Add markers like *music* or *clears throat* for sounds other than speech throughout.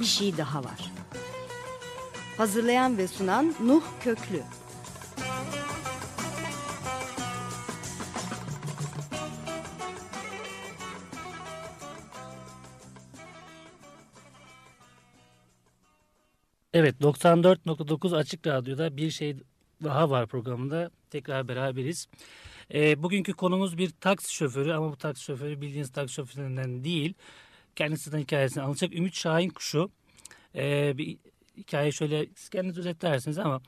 bir şey daha var. Hazırlayan ve sunan Nuh Köklü. Evet 94.9 Açık Radyo'da bir şey daha var programında tekrar beraberiz. E, bugünkü konumuz bir taksi şoförü ama bu taksi şoförü bildiğiniz taksi şoföründen değil. Kendisinden hikayesini anlatacak Ümit Şahin Kuşu. E, bir hikayeyi şöyle kendiniz özetlersiniz ama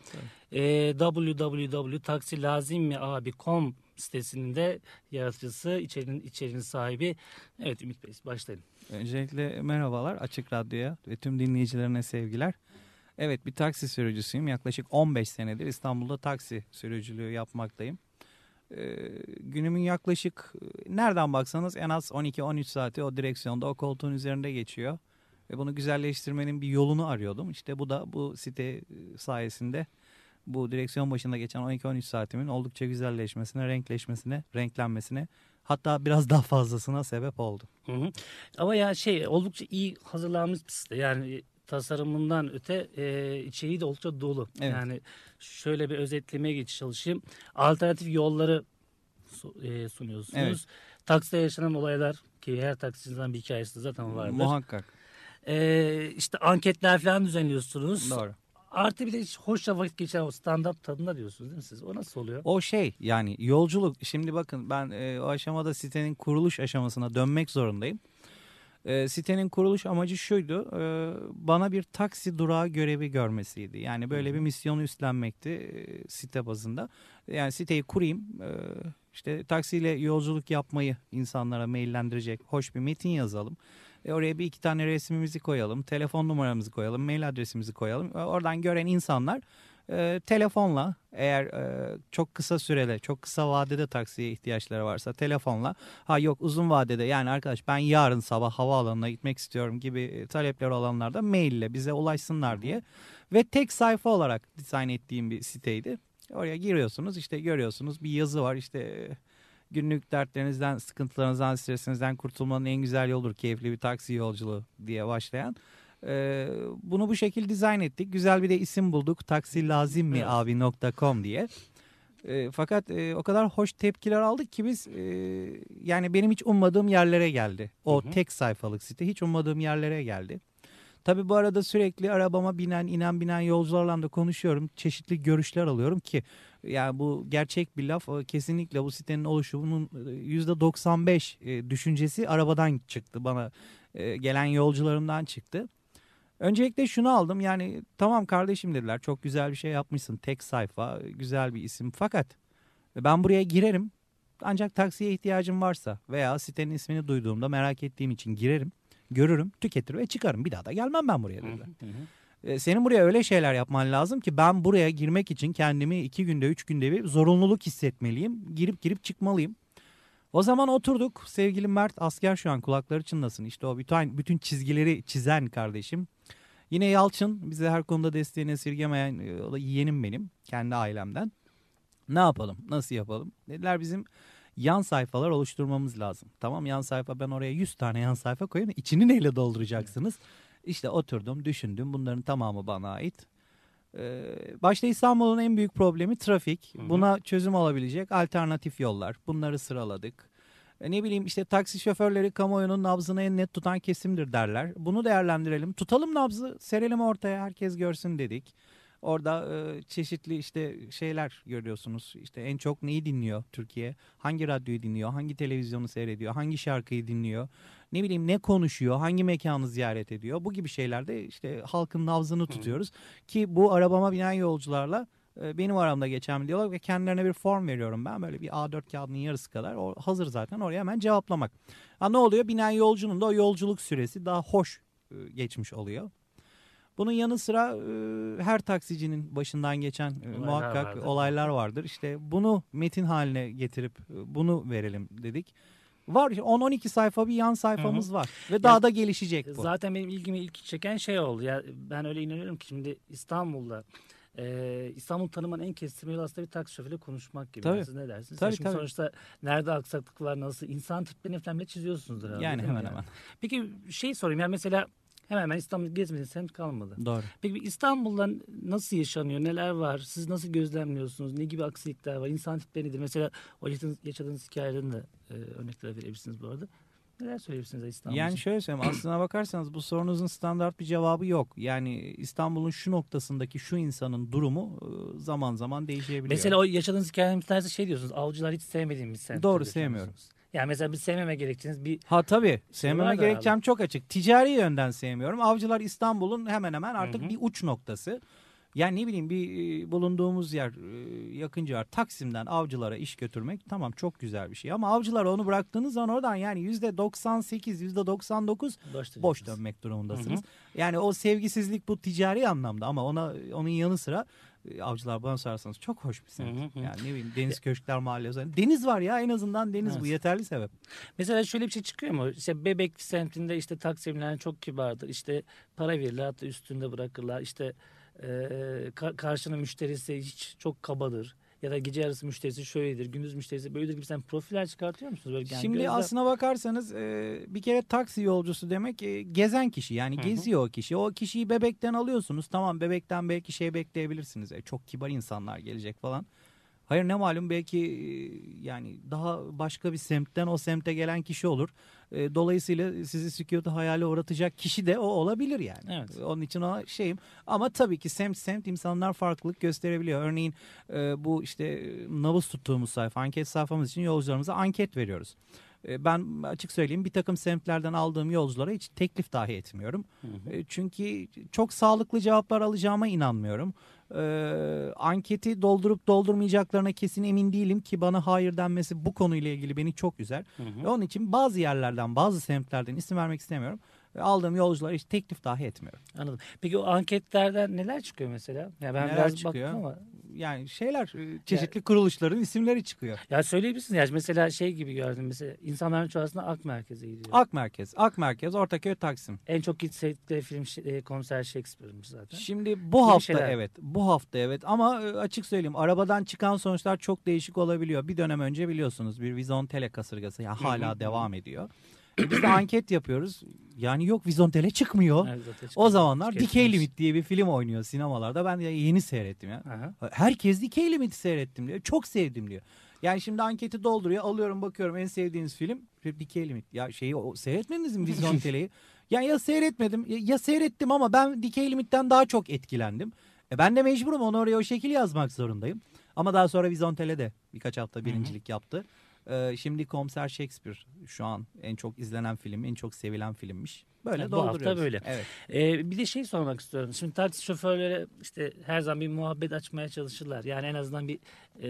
e, www.taksilazimmiabi.com sitesinin de yaratıcısı, içerinin, içerinin sahibi. Evet Ümit Bey başlayın. Öncelikle merhabalar Açık Radyo'ya ve tüm dinleyicilerine sevgiler. Evet bir taksi sürücüsüyüm. Yaklaşık 15 senedir İstanbul'da taksi sürücülüğü yapmaktayım. Ee, günümün yaklaşık nereden baksanız en az 12-13 saati o direksiyonda o koltuğun üzerinde geçiyor. Ve bunu güzelleştirmenin bir yolunu arıyordum. İşte bu da bu site sayesinde bu direksiyon başında geçen 12-13 saatimin oldukça güzelleşmesine, renkleşmesine, renklenmesine hatta biraz daha fazlasına sebep oldu. Hı hı. Ama ya şey oldukça iyi hazırlanmış bir site. Yani tasarımından öte e, içeriği de oldukça dolu. Evet. Yani şöyle bir özetlemeye geç çalışayım. Alternatif yolları e, sunuyorsunuz. Evet. Takside yaşanan olaylar ki her taksiciden bir hikayesi zaten vardır. Muhakkak. E, işte anketler falan düzenliyorsunuz. Doğru. Artı bir de hoşça vakit geçen o stand-up tadında diyorsunuz değil mi siz? O nasıl oluyor? O şey yani yolculuk. Şimdi bakın ben e, o aşamada sitenin kuruluş aşamasına dönmek zorundayım. E, sitenin kuruluş amacı şuydu. E, bana bir taksi durağı görevi görmesiydi. Yani böyle bir misyonu üstlenmekti e, site bazında. Yani siteyi kurayım. E, işte taksiyle yolculuk yapmayı insanlara maillendirecek hoş bir metin yazalım. E, oraya bir iki tane resmimizi koyalım. Telefon numaramızı koyalım. Mail adresimizi koyalım. E, oradan gören insanlar e, telefonla eğer e, çok kısa sürede çok kısa vadede taksiye ihtiyaçları varsa telefonla ha yok uzun vadede yani arkadaş ben yarın sabah havaalanına gitmek istiyorum gibi e, talepler olanlar da maille bize ulaşsınlar diye ve tek sayfa olarak dizayn ettiğim bir siteydi. Oraya giriyorsunuz işte görüyorsunuz bir yazı var işte e, günlük dertlerinizden, sıkıntılarınızdan, stresinizden kurtulmanın en güzel yoludur keyifli bir taksi yolculuğu diye başlayan ee, bunu bu şekilde dizayn ettik. Güzel bir de isim bulduk. Taksi lazım mi abi.com diye. E, fakat e, o kadar hoş tepkiler aldık ki biz e, yani benim hiç ummadığım yerlere geldi. O hı hı. tek sayfalık site hiç ummadığım yerlere geldi. Tabii bu arada sürekli arabama binen, inen, binen yolcularla da konuşuyorum. Çeşitli görüşler alıyorum ki yani bu gerçek bir laf. Kesinlikle bu sitenin oluşumunun %95 düşüncesi arabadan çıktı. Bana gelen yolcularımdan çıktı. Öncelikle şunu aldım yani tamam kardeşim dediler çok güzel bir şey yapmışsın tek sayfa güzel bir isim fakat ben buraya girerim ancak taksiye ihtiyacım varsa veya sitenin ismini duyduğumda merak ettiğim için girerim görürüm tüketir ve çıkarım bir daha da gelmem ben buraya dediler. E, senin buraya öyle şeyler yapman lazım ki ben buraya girmek için kendimi iki günde üç günde bir zorunluluk hissetmeliyim girip girip çıkmalıyım. O zaman oturduk sevgili Mert asker şu an kulakları çınlasın işte o bütün, bütün çizgileri çizen kardeşim. Yine Yalçın bize her konuda desteğini esirgemeyen e, o da yeğenim benim kendi ailemden. Ne yapalım nasıl yapalım dediler bizim yan sayfalar oluşturmamız lazım. Tamam yan sayfa ben oraya 100 tane yan sayfa koyayım içini neyle dolduracaksınız? İşte oturdum düşündüm bunların tamamı bana ait. Ee, başta İstanbul'un en büyük problemi trafik. Buna çözüm olabilecek alternatif yollar. Bunları sıraladık. E, ne bileyim işte taksi şoförleri kamuoyunun nabzını en net tutan kesimdir derler. Bunu değerlendirelim. Tutalım nabzı, serelim ortaya herkes görsün dedik. Orada e, çeşitli işte şeyler görüyorsunuz. İşte en çok neyi dinliyor Türkiye? Hangi radyoyu dinliyor? Hangi televizyonu seyrediyor? Hangi şarkıyı dinliyor? Ne bileyim ne konuşuyor? Hangi mekanı ziyaret ediyor? Bu gibi şeylerde işte halkın nabzını tutuyoruz. Ki bu arabama binen yolcularla ee, benim aramda geçen diyalog ve kendilerine bir form veriyorum ben. Böyle bir A4 kağıdının yarısı kadar. O hazır zaten oraya hemen cevaplamak. Ha, ne oluyor? Binen yolcunun da o yolculuk süresi daha hoş e, geçmiş oluyor. Bunun yanı sıra e, her taksicinin başından geçen e, olaylar muhakkak vardır. olaylar vardır. İşte bunu metin haline getirip bunu verelim dedik. Var 10-12 sayfa bir yan sayfamız Hı -hı. var ve daha da gelişecek bu. Zaten benim ilgimi ilk çeken şey oldu. Ya ben öyle inanıyorum ki şimdi İstanbul'da e, İstanbul tanıman en kestirme yolu aslında bir taksi şoförüyle konuşmak gibi. Tabii. Siz ne dersiniz? Tabii, Şimdi tabii. Sonuçta nerede aksaklık var nasıl insan tiplerini falan çiziyorsunuzdur herhalde. Yani hemen yani. hemen. Peki şey sorayım yani mesela Hemen hemen İstanbul'u gezmediğiniz semt kalmadı. Doğru. Peki İstanbul'da nasıl yaşanıyor? Neler var? Siz nasıl gözlemliyorsunuz? Ne gibi aksilikler var? İnsan tipleri nedir? Mesela o yaşadığınız, yaşadığınız hikayelerin de e, örnekler verebilirsiniz bu arada. Neler söyleyebilirsiniz İstanbul Yani şöyle söyleyeyim aslına bakarsanız bu sorunuzun standart bir cevabı yok. Yani İstanbul'un şu noktasındaki şu insanın durumu e, zaman zaman değişebiliyor. Mesela o yaşadığınız hikayenin bir tanesi şey diyorsunuz. Avcılar hiç sevmediğimiz semt. Doğru, diyorsunuz. sevmiyorum. Yani mesela bir sevmeme gerektiğiniz bir Ha tabii sevmeme gerekçem çok açık. Ticari yönden sevmiyorum. Avcılar İstanbul'un hemen hemen artık Hı hı. bir uç noktası. Yani ne bileyim bir e, bulunduğumuz yer e, yakınca var. Taksim'den avcılara iş götürmek tamam çok güzel bir şey. Ama avcılara onu bıraktığınız zaman oradan yani yüzde 98 yüzde 99 boş, boş dönmek durumundasınız. Hı Yani o sevgisizlik bu ticari anlamda ama ona onun yanı sıra avcılar bana sorarsanız çok hoş bir semt. Hı hı. Yani ne bileyim Deniz Köşkler Mahallesi. Deniz var ya en azından deniz bu Evet. yeterli sebep. Mesela şöyle bir şey çıkıyor mu? İşte Bebek semtinde işte Taksimliler çok kibardır. İşte para verirler hatta üstünde bırakırlar. İşte e, ka- karşının müşterisi hiç çok kabadır. Ya da gece yarısı müşterisi şöyledir, gündüz müşterisi böyledir gibi sen profiller çıkartıyor musunuz? Böyle yani Şimdi gözlem- aslına bakarsanız e, bir kere taksi yolcusu demek e, gezen kişi yani Hı hı. geziyor o kişi. O kişiyi bebekten alıyorsunuz tamam bebekten belki şey bekleyebilirsiniz. E, çok kibar insanlar gelecek falan. Hayır ne malum belki e, yani daha başka bir semtten o semte gelen kişi olur. E, dolayısıyla sizi sükunetu hayale uğratacak kişi de o olabilir yani. Evet. Onun için o şeyim. Ama tabii ki semt semt insanlar farklılık gösterebiliyor. Örneğin e, bu işte e, nabız tuttuğumuz sayfa anket sayfamız için yolcularımıza anket veriyoruz. E, Ben açık söyleyeyim bir takım semtlerden aldığım yolculara hiç teklif dahi etmiyorum. Hı hı. E, Çünkü çok sağlıklı cevaplar alacağıma inanmıyorum. Ee, anketi doldurup doldurmayacaklarına kesin emin değilim ki bana hayır denmesi bu konuyla ilgili beni çok üzer. Hı hı. Ve onun için bazı yerlerden bazı semtlerden isim vermek istemiyorum. E, Aldığım yolculara hiç teklif dahi etmiyorum. Anladım. Peki o anketlerden neler çıkıyor mesela? Ya ben Neler biraz çıkıyor? baktım ama Yani şeyler e, çeşitli kuruluşların isimleri çıkıyor. ya söyleyebilirsiniz ya mesela şey gibi gördüm mesela insanların çoğu Ak Merkez'e gidiyor. Ak Merkez, Ak Merkez, Ortaköy, Taksim. En çok gittikleri film e, konser Shakespeare'miş zaten. Şimdi bu Gibi hafta şeyler. evet, bu hafta evet ama e, açık söyleyeyim arabadan çıkan sonuçlar çok değişik olabiliyor. Bir dönem önce biliyorsunuz bir Vizontele kasırgası ya hala devam ediyor. Biz de anket yapıyoruz. Yani yok Vizontele çıkmıyor. Evet, zaten O zamanlar. Dikey Limit diye bir film oynuyor sinemalarda. Ben de yeni seyrettim ya. Aha. Herkes Dikey Limit'i seyrettim diyor. Çok sevdim diyor. Yani şimdi anketi dolduruyor. Alıyorum bakıyorum en sevdiğiniz film Dikey Limit. Ya şeyi o, seyretmediniz mi Vizontele'yi? *laughs* ya, ya seyretmedim ya, ya seyrettim ama ben Dikey Limit'ten daha çok etkilendim. E ben de mecburum onu oraya o şekil yazmak zorundayım. Ama daha sonra Vizontele de birkaç hafta birincilik yaptı. Ee, şimdi Komiser Shakespeare şu an en çok izlenen film, en çok sevilen filmmiş. Böyle Ha, bu hafta dolduruyoruz. böyle. Evet. Ee, bir de şey sormak istiyorum. Şimdi taksi şoförleri işte her zaman bir muhabbet açmaya çalışırlar. Yani en azından bir e,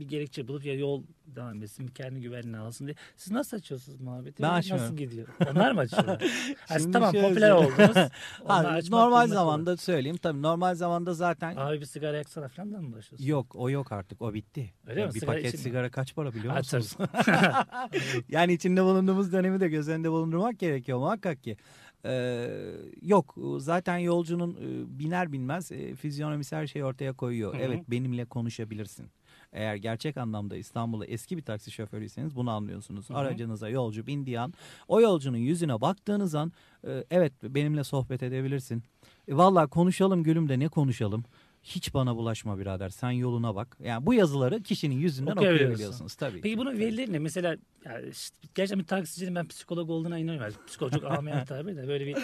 bir gerekçe bulup ya yol devam etsin, kendi güvenliğini alsın diye. Siz nasıl açıyorsunuz muhabbeti? Ben Nasıl açmıyorum. gidiyor? Onlar mı açıyorlar? *laughs* Şimdi tamam şöyle popüler oldunuz. *laughs* Ha, normal zamanda söyleyeyim tabii normal zamanda zaten. Abi bir sigara yaksana falan da mı başlıyorsun? yok o yok artık o bitti. Öyle Ya mi? Bir Sigara paket için- sigara kaç para biliyor musunuz? *laughs* yani içinde bulunduğumuz dönemi de göz önünde bulundurmak gerekiyor muhakkak ki. Ee, yok zaten yolcunun e, biner binmez e, fizyonomisi her şeyi ortaya koyuyor. Hı hı. Evet benimle konuşabilirsin. Eğer gerçek anlamda İstanbul'da eski bir taksi şoförüyseniz bunu anlıyorsunuz. Hı hı. Aracınıza yolcu bindiği an o yolcunun yüzüne baktığınız an e, evet benimle sohbet edebilirsin. E, Valla konuşalım gülüm de ne konuşalım. Hiç bana bulaşma birader sen yoluna bak. Yani bu yazıları kişinin yüzünden Okuyabiliyorsun. okuyabiliyorsunuz tabii. Peki ki. bunun verileri ne? Mesela yani işte, gerçekten bir taksicinin ben psikolog olduğuna inanıyorum. Yani psikolog *laughs* çok ameliyat tabi de böyle bir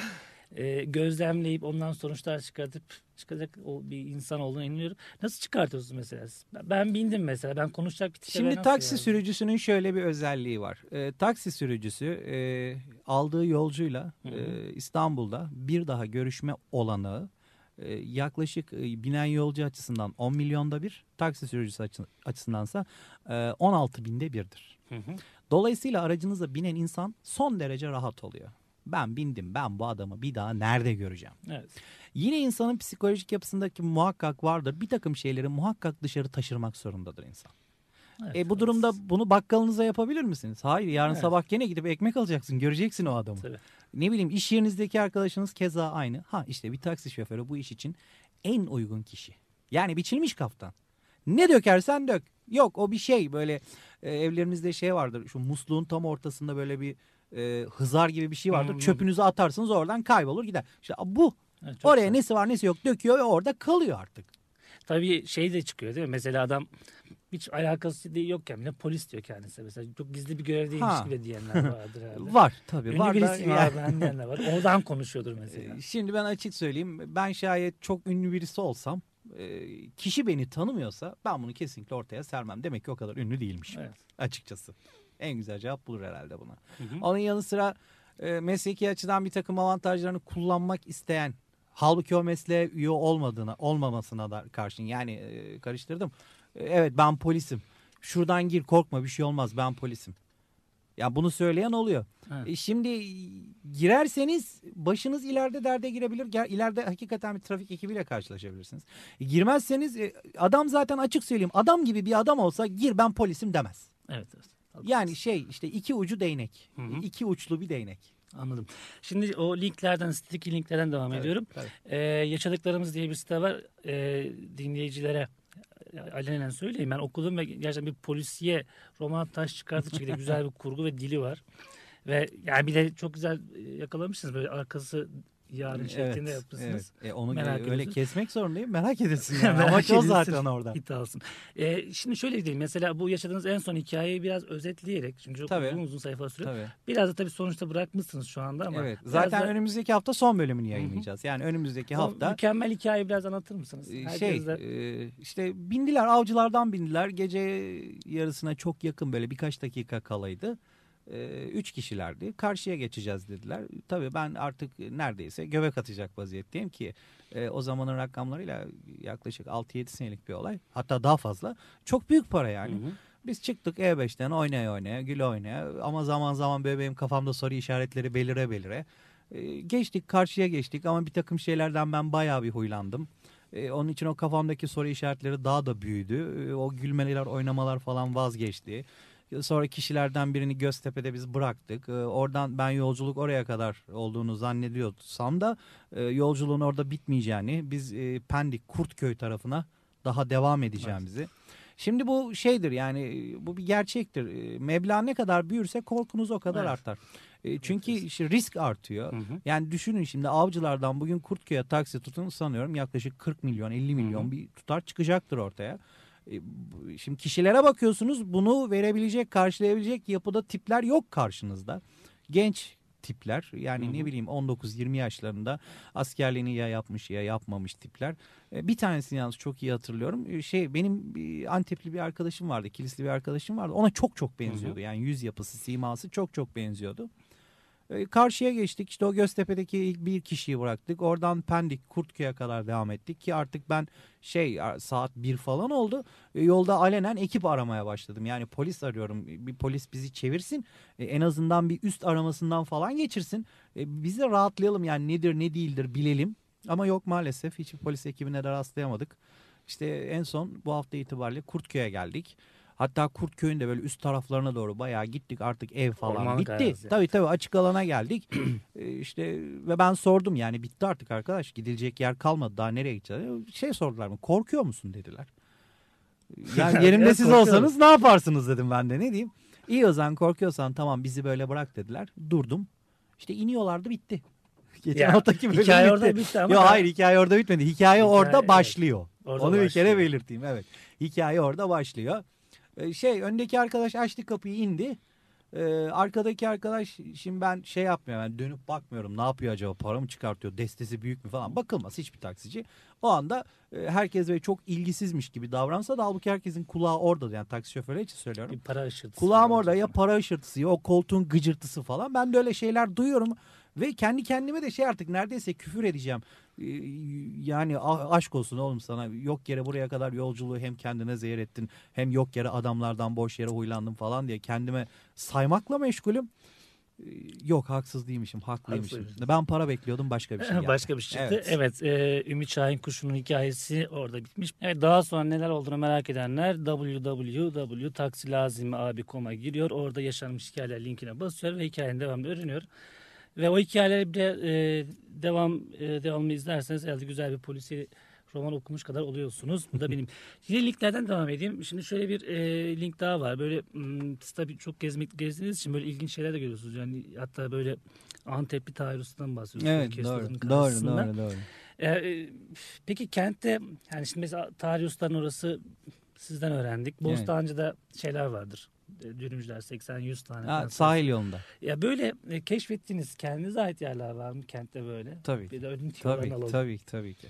e, gözlemleyip ondan sonuçlar çıkartıp çıkacak o bir insan olduğuna inanıyorum. Nasıl çıkartıyorsunuz mesela? Ben- bindim mesela. Ben konuşacak bir Şimdi taksi yani? sürücüsünün şöyle bir özelliği var. Ee, taksi sürücüsü e, aldığı yolcuyla Hı hı. e, İstanbul'da bir daha görüşme olanağı e, yaklaşık e, binen yolcu açısından 10 milyonda bir, taksi sürücüsü açı- açısındansa e, 16 binde birdir. Hı hı. Dolayısıyla aracınıza binen insan son derece rahat oluyor. Ben bindim ben bu adamı bir daha nerede göreceğim? Evet. Yine insanın psikolojik yapısındaki muhakkak vardır. Bir takım şeyleri muhakkak dışarı taşırmak zorundadır insan. evet. E bu durumda bunu bakkalınıza yapabilir misiniz? Hayır yarın Evet. sabah gene gidip ekmek alacaksın. Göreceksin o adamı. Tabii. Ne bileyim iş yerinizdeki arkadaşınız keza aynı. Ha işte bir taksi şoförü bu iş için en uygun kişi. Yani biçilmiş kaftan. Ne dökersen dök. Yok o bir şey böyle e, evlerimizde şey vardır. Şu musluğun tam ortasında böyle bir e, hızar gibi bir şey vardır. Hı, Çöpünüzü atarsınız oradan kaybolur gider. İşte bu. Evet, Oraya güzel. nesi var nesi yok döküyor ve orada kalıyor artık. Tabii şey de çıkıyor değil mi? Mesela adam hiç alakası değil yokken bile polis diyor kendisi. Mesela çok gizli bir görev değilmiş Ha. gibi diyenler *laughs* vardır herhalde. Var tabii. Ünlü var da birisiyim yani- diyenler var. Oradan konuşuyordur *laughs* mesela. Ee, Şimdi ben açık söyleyeyim. Ben şayet çok ünlü birisi olsam e, kişi beni tanımıyorsa ben bunu kesinlikle ortaya sermem. Demek ki o kadar ünlü değilmişim Evet. açıkçası. En güzel cevap bulur herhalde buna. Hı hı. Onun yanı sıra e, mesleki açıdan bir takım avantajlarını kullanmak isteyen halbuki o mesleğe üye olmadığına olmamasına da karşın yani e, karıştırdım. Evet ben polisim. Şuradan gir korkma bir şey olmaz ben polisim. Ya bunu söyleyen oluyor. Evet. E, şimdi girerseniz başınız ileride derde girebilir. İleride hakikaten bir trafik ekibiyle karşılaşabilirsiniz. E, girmezseniz e, adam zaten açık söyleyeyim adam gibi bir adam olsa gir ben polisim demez. Evet, evet. Yani şey işte iki ucu değnek. Hı hı. iki uçlu bir değnek. Anladım. Şimdi o linklerden, sitedeki linklerden devam Evet, ediyorum. tabii. Ee, yaşadıklarımız diye bir site var. Ee, dinleyicilere alenen söyleyeyim. Ben okudum ve gerçekten bir polisiye roman taş çıkartı şekilde güzel bir kurgu ve dili var. Ve yani bir de çok güzel e, yakalamışsınız. Böyle arkası yarın şeklinde yapmışsınız. Evet. E, onu Merak öyle ediyorsun. kesmek zorundayım. Merak edesin *laughs* yani. Merak Amaç o zaten orada. Alsın. Ee, şimdi şöyle diyeyim. Mesela bu yaşadığınız en son hikayeyi biraz özetleyerek. Çünkü çok Tabii. uzun uzun sayfa sürüyor. Tabii. Biraz da tabii sonuçta bırakmışsınız şu anda ama. Evet. Zaten da- önümüzdeki hafta son bölümünü yayınlayacağız. Yani önümüzdeki o hafta mükemmel hikayeyi biraz anlatır mısınız? e, Herkes şey de- e, işte bindiler avcılardan bindiler. Gece yarısına çok yakın böyle birkaç dakika kalaydı. E, Üç kişilerdi. Karşıya geçeceğiz dediler. Tabii ben artık neredeyse göbek atacak vaziyetteyim ki e, o zamanın rakamlarıyla yaklaşık 6-7 senelik bir olay. Hatta daha fazla. Çok büyük para yani. Hı hı. Biz çıktık E5'ten oynaya oynaya gül oynaya ama zaman zaman böyle benim kafamda soru işaretleri belire belire. Ee, geçtik karşıya geçtik ama bir takım şeylerden ben bayağı bir huylandım. Ee, onun için o kafamdaki soru işaretleri daha da büyüdü. O gülmeler oynamalar falan vazgeçti. Sonra kişilerden birini Göztepe'de biz bıraktık. Ee, oradan ben yolculuk oraya kadar olduğunu zannediyorsam da e, yolculuğun orada bitmeyeceğini biz e, Pendik Kurtköy tarafına daha devam edeceğimizi. Şimdi bu şeydir yani e, bu bir gerçektir. E, Meblağ ne kadar büyürse korkunuz o kadar Evet. artar. Çünkü işte risk artıyor. Hı hı. Yani düşünün şimdi avcılardan bugün Kurtköy'e taksi tutun sanıyorum yaklaşık 40 milyon 50 milyon Hı hı. bir tutar çıkacaktır ortaya. E, Şimdi kişilere bakıyorsunuz bunu verebilecek karşılayabilecek yapıda tipler yok karşınızda. Genç tipler yani Hı hı. ne bileyim 19-20 yaşlarında askerliğini ya yapmış ya yapmamış tipler. E, Bir tanesini yalnız çok iyi hatırlıyorum. E, Şey benim Antepli bir arkadaşım vardı, kilisli bir arkadaşım vardı. Ona çok çok benziyordu. Yani yüz yapısı, siması çok çok benziyordu. E, Karşıya geçtik işte o Göztepe'deki ilk bir kişiyi bıraktık. Oradan Pendik Kurtköy'e kadar devam ettik ki artık ben şey saat bir falan oldu. E, Yolda alenen ekip aramaya başladım. Yani polis arıyorum. Bir polis bizi çevirsin. En azından bir üst aramasından falan geçirsin. Biz de rahatlayalım yani nedir ne değildir bilelim. Ama yok maalesef hiçbir polis ekibine de rastlayamadık. İşte en son bu hafta itibariyle Kurtköy'e geldik. Hatta Kurtköy'ün de böyle üst taraflarına doğru bayağı gittik artık ev falan Ormanlık bitti. yani. Tabii tabii açık alana geldik. *clears throat* E, işte ve ben sordum yani bitti artık arkadaş gidilecek yer kalmadı daha nereye gideceğiz? Şey sordular mı korkuyor musun dediler. *laughs* Yani yerimde siz korkuyorum. olsanız ne yaparsınız dedim ben de ne diyeyim. İyi o zaman korkuyorsan tamam bizi böyle bırak dediler. Durdum. İşte iniyorlardı bitti. *laughs* Geçen Ya, haftaki bölüm hikaye bitti. orada bitti ama Yok hayır hikaye orada bitmedi. Hikaye, Hikaye, orada başlıyor. Orada Onu bir kere başlıyor. belirteyim evet. Hikaye orada başlıyor. Ee, Şey öndeki arkadaş açtı kapıyı indi. Ee, arkadaki arkadaş şimdi ben şey yapmıyorum ben dönüp bakmıyorum ne yapıyor acaba para mı çıkartıyor destesi büyük mü falan bakılmaz hiçbir taksici. O anda e, herkes böyle çok ilgisizmiş gibi davransa da halbuki herkesin kulağı orada yani taksi şoförü için söylüyorum. Bir para ışırtısı. Kulağım orada ya para ışırtısı ya o koltuğun gıcırtısı falan. Ben de öyle şeyler duyuyorum. Ve kendi kendime de şey artık neredeyse küfür edeceğim. Ee, Yani a- aşk olsun oğlum sana yok yere buraya kadar yolculuğu hem kendine zehir ettin hem yok yere adamlardan boş yere huylandın falan diye kendime saymakla meşgulüm. Ee, Yok haksız değilmişim haklıymışım. Haklıymışsın. Ben para bekliyordum başka bir şey geldi. *laughs* Başka bir şey çıktı. Evet. Evet, e, Ümit Şahin Kuşu'nun hikayesi orada bitmiş. Evet, daha sonra neler olduğunu merak edenler www.taksilazimiabi.com'a giriyor. Orada yaşanmış hikayeler linkine basıyor ve hikayenin devamını öğreniyor. Ve o hikayeleri bir de, e, devam e, devamını izlerseniz elde güzel bir polisi roman okumuş kadar oluyorsunuz. Bu da *laughs* benim. Yine linklerden devam edeyim. Şimdi şöyle bir e, link daha var. Böyle tabii çok gezmek gezdiğiniz için böyle ilginç şeyler de görüyorsunuz. Yani hatta böyle Antepli Tayrus'tan bahsediyorsunuz. Evet Orkestranın doğru, doğru karşısında. doğru doğru. E, e, peki kentte yani şimdi mesela Taryus'tan orası sizden öğrendik. Bostancı'da şeyler vardır. Dürümcüler 80-100 tane. Ha, sahil yolunda. Ya böyle e, keşfettiğiniz kendinize ait yerler var mı kentte böyle? Tabii. Bir de önün Tabii alalım. tabii ki, tabii ki.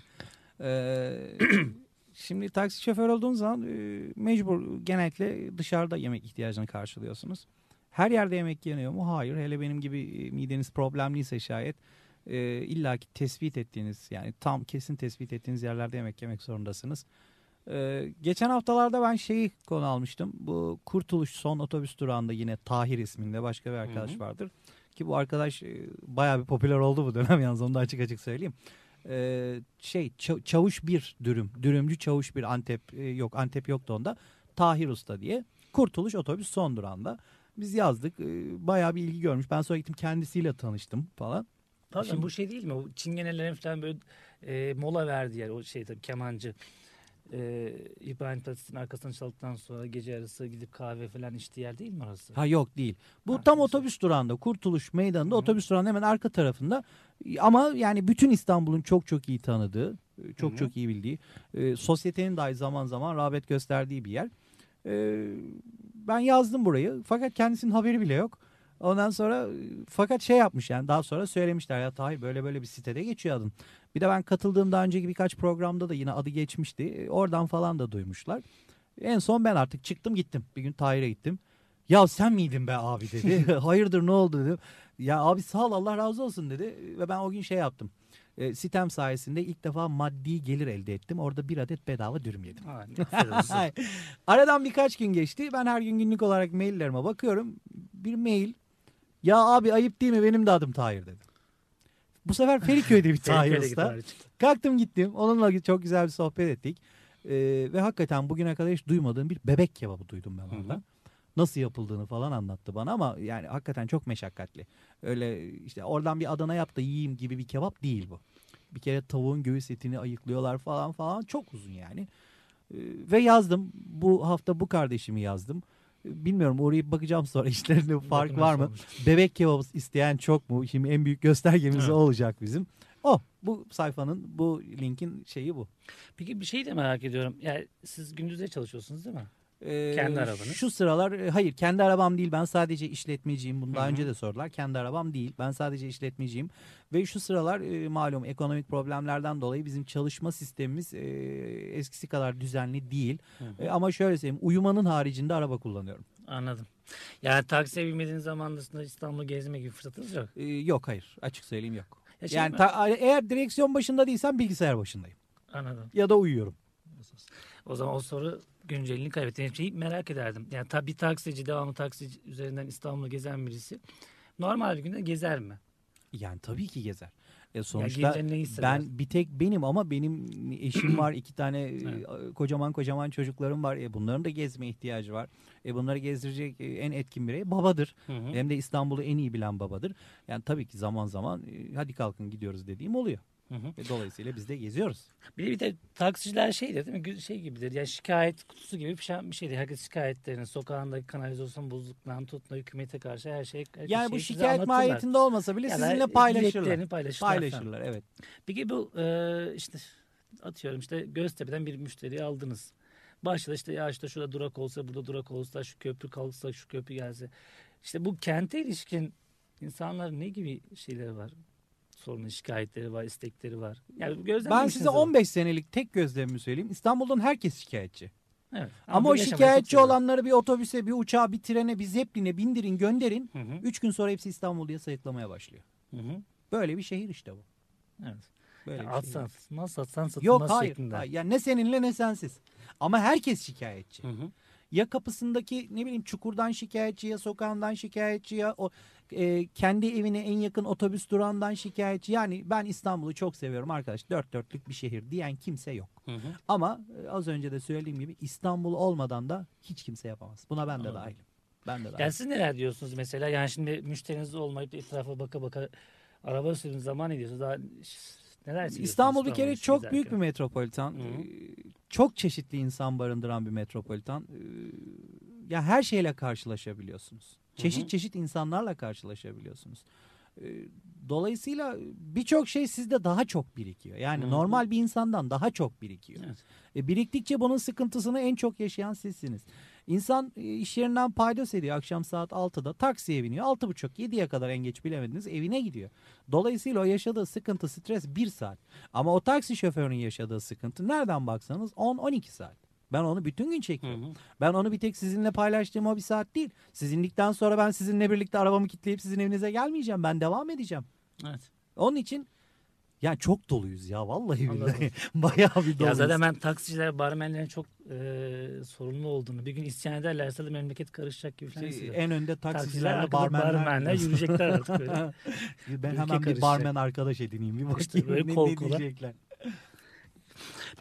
Ee, *clears throat* şimdi taksi şoförü olduğun zaman e, mecbur genellikle dışarıda yemek ihtiyacını karşılıyorsunuz. Her yerde yemek yeniyor mu? Hayır. Hele benim gibi e, mideniz problemliyse şayet e, illaki tespit ettiğiniz yani tam kesin tespit ettiğiniz yerlerde yemek yemek zorundasınız. Ee, geçen haftalarda ben şeyi konu almıştım. Bu Kurtuluş son otobüs durağında yine Tahir isminde başka bir arkadaş Hı hı. vardır. Ki bu arkadaş e, bayağı bir popüler oldu bu dönem *laughs* yalnız onu da açık açık söyleyeyim. Ee, şey Ça- Çavuş bir dürüm. Dürümcü Çavuş bir Antep e, yok Antep yoktu onda. Tahir Usta diye. Kurtuluş otobüs son durağında. Biz yazdık. E, bayağı bir ilgi görmüş. Ben sonra gittim kendisiyle tanıştım falan. Pardon Şimdi- bu şey değil mi? O çingenelerin falan böyle e, mola verdiği yer. O şey tabii kemancı. E, İbrahim Tatlıses'in arkasından çaldıktan sonra gece yarısı gidip kahve falan içtiği yer değil mi orası? Ha yok değil. Bu Ha, tam neyse. otobüs durağında. Kurtuluş Meydanı'nda Hı. otobüs durağının hemen arka tarafında. Ama yani bütün İstanbul'un çok çok iyi tanıdığı, çok hı. çok iyi bildiği, e, sosyetenin dahi zaman zaman rağbet gösterdiği bir yer. E, ben yazdım burayı fakat kendisinin haberi bile yok. Ondan sonra fakat şey yapmış yani daha sonra söylemişler ya Tahir böyle böyle bir sitede geçiyor adın. Bir de ben katıldığım daha önceki birkaç programda da yine adı geçmişti. E, Oradan falan da duymuşlar. En son ben artık çıktım gittim. Bir gün Tahir'e gittim. Ya sen miydin be abi dedi. *laughs* *laughs* Hayırdır ne oldu dedim. Ya abi sağ ol Allah razı olsun dedi. Ve ben o gün şey yaptım. E, sitem sayesinde ilk defa maddi gelir elde ettim. Orada bir adet bedava dürüm yedim. *laughs* Aradan birkaç gün geçti. Ben her gün günlük olarak maillerime bakıyorum. Bir mail. Ya abi ayıp değil mi benim de adım Tahir dedi. Bu sefer Feriköy'de bir *laughs* Tahir Usta. Kalktım gittim. Onunla çok güzel bir sohbet ettik. Ee, ve hakikaten bugüne kadar hiç duymadığım bir bebek kebabı duydum ben orada. Nasıl yapıldığını falan anlattı bana ama yani hakikaten çok meşakkatli. Öyle işte oradan bir Adana yap da yiyeyim gibi bir kebap değil bu. Bir kere tavuğun göğüs etini ayıklıyorlar falan falan çok uzun yani. Ee, ve yazdım. Bu hafta bu kardeşimi yazdım. Bilmiyorum uğrayıp bakacağım sonra *laughs* işlerinde fark Bakın var mı? olmuş. Bebek kebabı isteyen çok mu? Şimdi en büyük göstergemiz Evet. olacak bizim. O bu sayfanın bu linkin şeyi bu. Peki bir şey de merak ediyorum. Yani siz gündüzde çalışıyorsunuz değil mi? Ee, Kendi arabanız? Şu sıralar e, hayır kendi arabam değil ben sadece işletmeciyim. Bunu daha Hı hı. önce de sordular. Kendi arabam değil ben sadece işletmeciyim. Ve şu sıralar e, malum ekonomik problemlerden dolayı bizim çalışma sistemimiz e, eskisi kadar düzenli değil. Hı hı. E, ama şöyle söyleyeyim uyumanın haricinde araba kullanıyorum. Anladım. Yani taksiye binmediğiniz zaman dışında İstanbul'u gezme gibi fırsatınız yok. Yok hayır açık söyleyeyim yok. Ya şey Yani mi? ta- eğer direksiyon başında değilsem bilgisayar başındayım. Anladım. Ya da uyuyorum. O zaman o soru güncelliğini kaybetti. Yani şeyi merak ederdim. Yani tabii taksici, devamlı taksici üzerinden İstanbul'u gezen birisi normal bir günde gezer mi? Yani tabii ki gezer. E sonuçta ben bir tek benim ama benim eşim var, iki tane *clears throat* e, Evet. kocaman kocaman çocuklarım var. E bunların da gezme ihtiyacı var. E bunları gezdirecek e, en etkin birey babadır. Hı hı. Hem de İstanbul'u en iyi bilen babadır. Yani tabii ki zaman zaman e, hadi kalkın gidiyoruz dediğim oluyor. Hı hı. Ve dolayısıyla biz de geziyoruz. Bir de, bir de taksiciler şeydir değil mi? Şey gibidir. Yani şikayet kutusu gibi bir şey, bir şeydir. Herkes şikayetlerini, sokağındaki kanalizasyon bozukluklarını tutun hükümete karşı her şey. her Yani bu size şikayet mahiyetinde olmasa bile Ya da sizinle paylaşırlar. paylaşırlar. Paylaşırlar evet. Peki bu e, işte atıyorum işte Göztepe'den bir müşteriyi aldınız. Başladı işte ya işte şurada durak olsa burada durak olsa şu köprü kalksa şu köprü gelse. İşte bu kente ilişkin insanların ne gibi şeyleri var? Sorunu, şikayetleri var, istekleri var. Yani Ben size ama. 15 senelik tek gözlemimi söyleyeyim. İstanbul'dan herkes şikayetçi. Evet. Ama, bu o şikayetçi olanları bir otobüse, bir uçağa, bir trene, bir zepline bindirin, gönderin. Hı hı, Üç gün sonra hepsi İstanbul diye sayıklamaya başlıyor. hı hı. Böyle bir şehir işte bu. Evet. Böyle Ya bir atsan şehir. satılmaz, satsan satılmaz Yok hayır, şeklinde. hayır. Yani ne seninle ne sensiz. Ama herkes şikayetçi. Hı hı. Ya kapısındaki ne bileyim çukurdan şikayetçi ya sokağından şikayetçi ya o e, kendi evine en yakın otobüs durağından şikayetçi. Yani ben İstanbul'u çok seviyorum arkadaş. Dört dörtlük bir şehir diyen kimse yok. Hı hı. Ama e, az önce de söylediğim gibi İstanbul olmadan da hiç kimse yapamaz. Buna ben de Anladım. dahilim. Ben de dahilim. Yani siz neler diyorsunuz mesela? Yani şimdi müşteriniz olmayıp etrafa baka baka araba sürdüğünüz zaman ne diyorsunuz? Daha Neler İstanbul bir kere çok giderken? büyük bir metropolitan. Hı hı. Ee, Çok çeşitli insan barındıran bir metropolitan. Ee, Ya her şeyle karşılaşabiliyorsunuz. Çeşit Hı hı. çeşit insanlarla karşılaşabiliyorsunuz. Dolayısıyla birçok şey sizde daha çok birikiyor. Yani Hı hı. normal bir insandan daha çok birikiyor. Evet. E, biriktikçe bunun sıkıntısını en çok yaşayan sizsiniz. İnsan e, iş yerinden paydos ediyor akşam saat 6'da taksiye biniyor. 6.30-7'ye kadar en geç bilemediniz evine gidiyor. Dolayısıyla o yaşadığı sıkıntı stres 1 saat. Ama o taksi şoförünün yaşadığı sıkıntı nereden baksanız 10-12 saat. Ben onu bütün gün Hı çekiyorum. hı. Ben onu bir tek sizinle paylaştığım o bir saat değil. Sizindikten sonra ben sizinle birlikte arabamı kilitleyip sizin evinize gelmeyeceğim. Ben devam edeceğim. Evet. Onun için yani çok doluyuz ya vallahi Anladım. billahi. *laughs* Bayağı bir doluyuz. Ya zaten ben taksiciler, barmenlerin çok e, sorumlu olduğunu, bir gün isyan ederlerse de memleket karışacak gibi Şey, hissediyorum. en önde Taksiciler, taksicilerle barmenler. barmenler *laughs* yürüyecekler artık böyle. ben Ülke hemen bir karışacak. barmen arkadaş edineyim bir bakayım İşte böyle ne, ne diyecekler.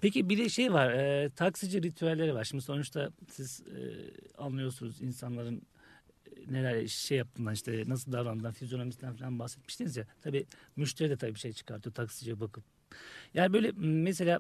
Peki bir de şey var, e, taksici ritüelleri var. Şimdi sonuçta siz e, anlıyorsunuz insanların e, neler şey yaptığından işte nasıl davrandığından, fizyonomisinden falan bahsetmiştiniz ya. Tabii müşteri de tabii bir şey çıkartıyor taksiciye bakıp. Yani böyle mesela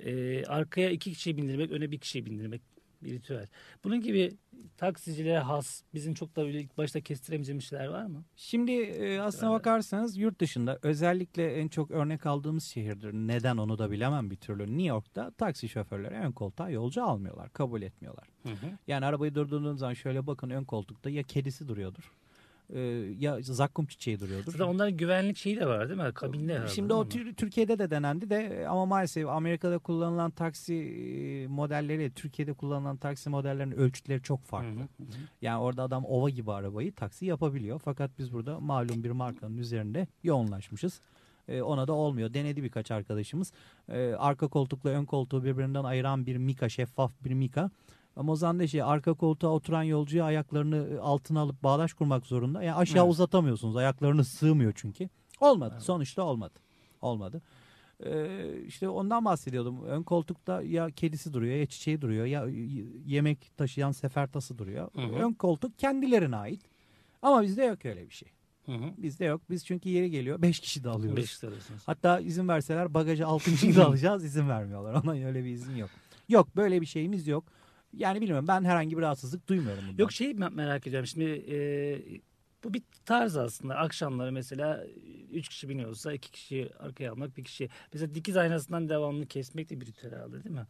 e, arkaya iki kişiyi bindirmek, öne bir kişiyi bindirmek bir ritüel. Bunun gibi taksicilere has, bizim çok da ilk başta kestiremeyeceğimiz şeyler var mı? Şimdi e, aslına Öyle. bakarsanız yurt dışında özellikle en çok örnek aldığımız şehirdir. Neden onu da bilemem bir türlü. New York'ta taksi şoförleri ön koltuğa yolcu almıyorlar. Kabul etmiyorlar. Yani arabayı durdurduğunuz zaman şöyle bakın ön koltukta ya kedisi duruyordur. E, ya zakkum çiçeği duruyordur. Zaten onların güvenlik şeyi de var değil mi? Kabinde herhalde, Şimdi o tür- Türkiye'de de denendi de e, ama maalesef Amerika'da kullanılan taksi e, modelleri Türkiye'de kullanılan taksi modellerinin ölçütleri çok farklı. hı, hı. Yani orada adam ova gibi arabayı taksi yapabiliyor. Fakat biz burada malum bir markanın üzerinde yoğunlaşmışız. Ona da olmuyor. Denedi birkaç arkadaşımız. Arka koltukla ön koltuğu birbirinden ayıran bir mika, şeffaf bir mika. Ama o zaman da şey arka koltuğa oturan yolcuya ayaklarını e, altına alıp bağdaş kurmak zorunda. Yani aşağı Evet. uzatamıyorsunuz. Ayaklarını sığmıyor çünkü. Olmadı. Evet. Sonuçta olmadı. Olmadı. Ee, işte ondan bahsediyordum. Ön koltukta ya kedisi duruyor ya çiçeği duruyor ya yemek taşıyan sefertası duruyor. Hı hı. Ön koltuk kendilerine ait. Ama bizde yok öyle bir şey. Hı hı. Bizde yok. Biz çünkü yeri geliyor 5 kişi de alıyoruz. Beş. Hatta izin verseler bagaja 6 kişi de *laughs* alacağız izin vermiyorlar. Ona öyle bir izin yok. Yok böyle bir şeyimiz yok. Yani bilmiyorum ben herhangi bir rahatsızlık duymuyorum bundan. Yok şeyi me- merak ediyorum. Şimdi e, bu bir tarz aslında. Akşamları mesela üç kişi biniyorsa iki kişi arkaya almak bir kişi. Mesela dikiz aynasından devamlı kesmek de bir ritüel herhalde değil mi?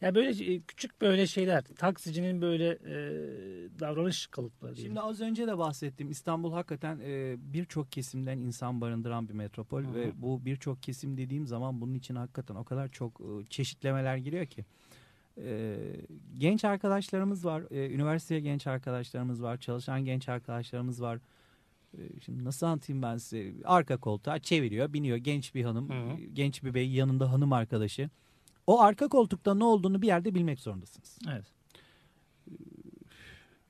Yani böyle e, küçük böyle şeyler. Taksicinin böyle e, davranış kalıpları diyeyim. Şimdi az önce de bahsettim. İstanbul hakikaten e, birçok kesimden insan barındıran bir metropol Hı hı. ve bu birçok kesim dediğim zaman bunun için hakikaten o kadar çok e, çeşitlemeler giriyor ki. E, genç arkadaşlarımız var, e, üniversiteye genç arkadaşlarımız var, çalışan genç arkadaşlarımız var. E, şimdi nasıl anlatayım ben size? Arka koltuğa çeviriyor, biniyor genç bir hanım, Hı e, genç bir bey yanında hanım arkadaşı. O arka koltukta ne olduğunu bir yerde bilmek zorundasınız. Evet.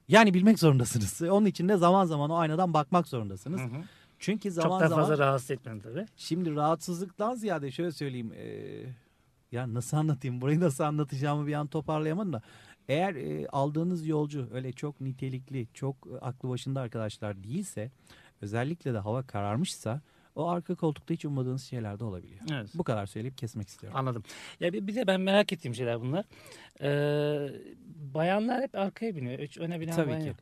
Yani bilmek zorundasınız. Onun için de zaman zaman o aynadan bakmak zorundasınız. Hı hı. Çünkü zaman Çok da zaman fazla rahatsız etmedi tabii. şimdi rahatsızlıktan ziyade şöyle söyleyeyim. eee, ya nasıl anlatayım? Burayı nasıl anlatacağımı bir an toparlayamadım da. Eğer eee, aldığınız yolcu öyle çok nitelikli, çok e, aklı başında arkadaşlar değilse, özellikle de hava kararmışsa o arka koltukta hiç ummadığınız şeyler de olabiliyor. Evet. Bu kadar söyleyip kesmek istiyorum. Anladım. Ya bir, bir de ben merak ettiğim şeyler bunlar. Ee, bayanlar hep arkaya biniyor. Hiç öne binen Tabii bayan ki. yok.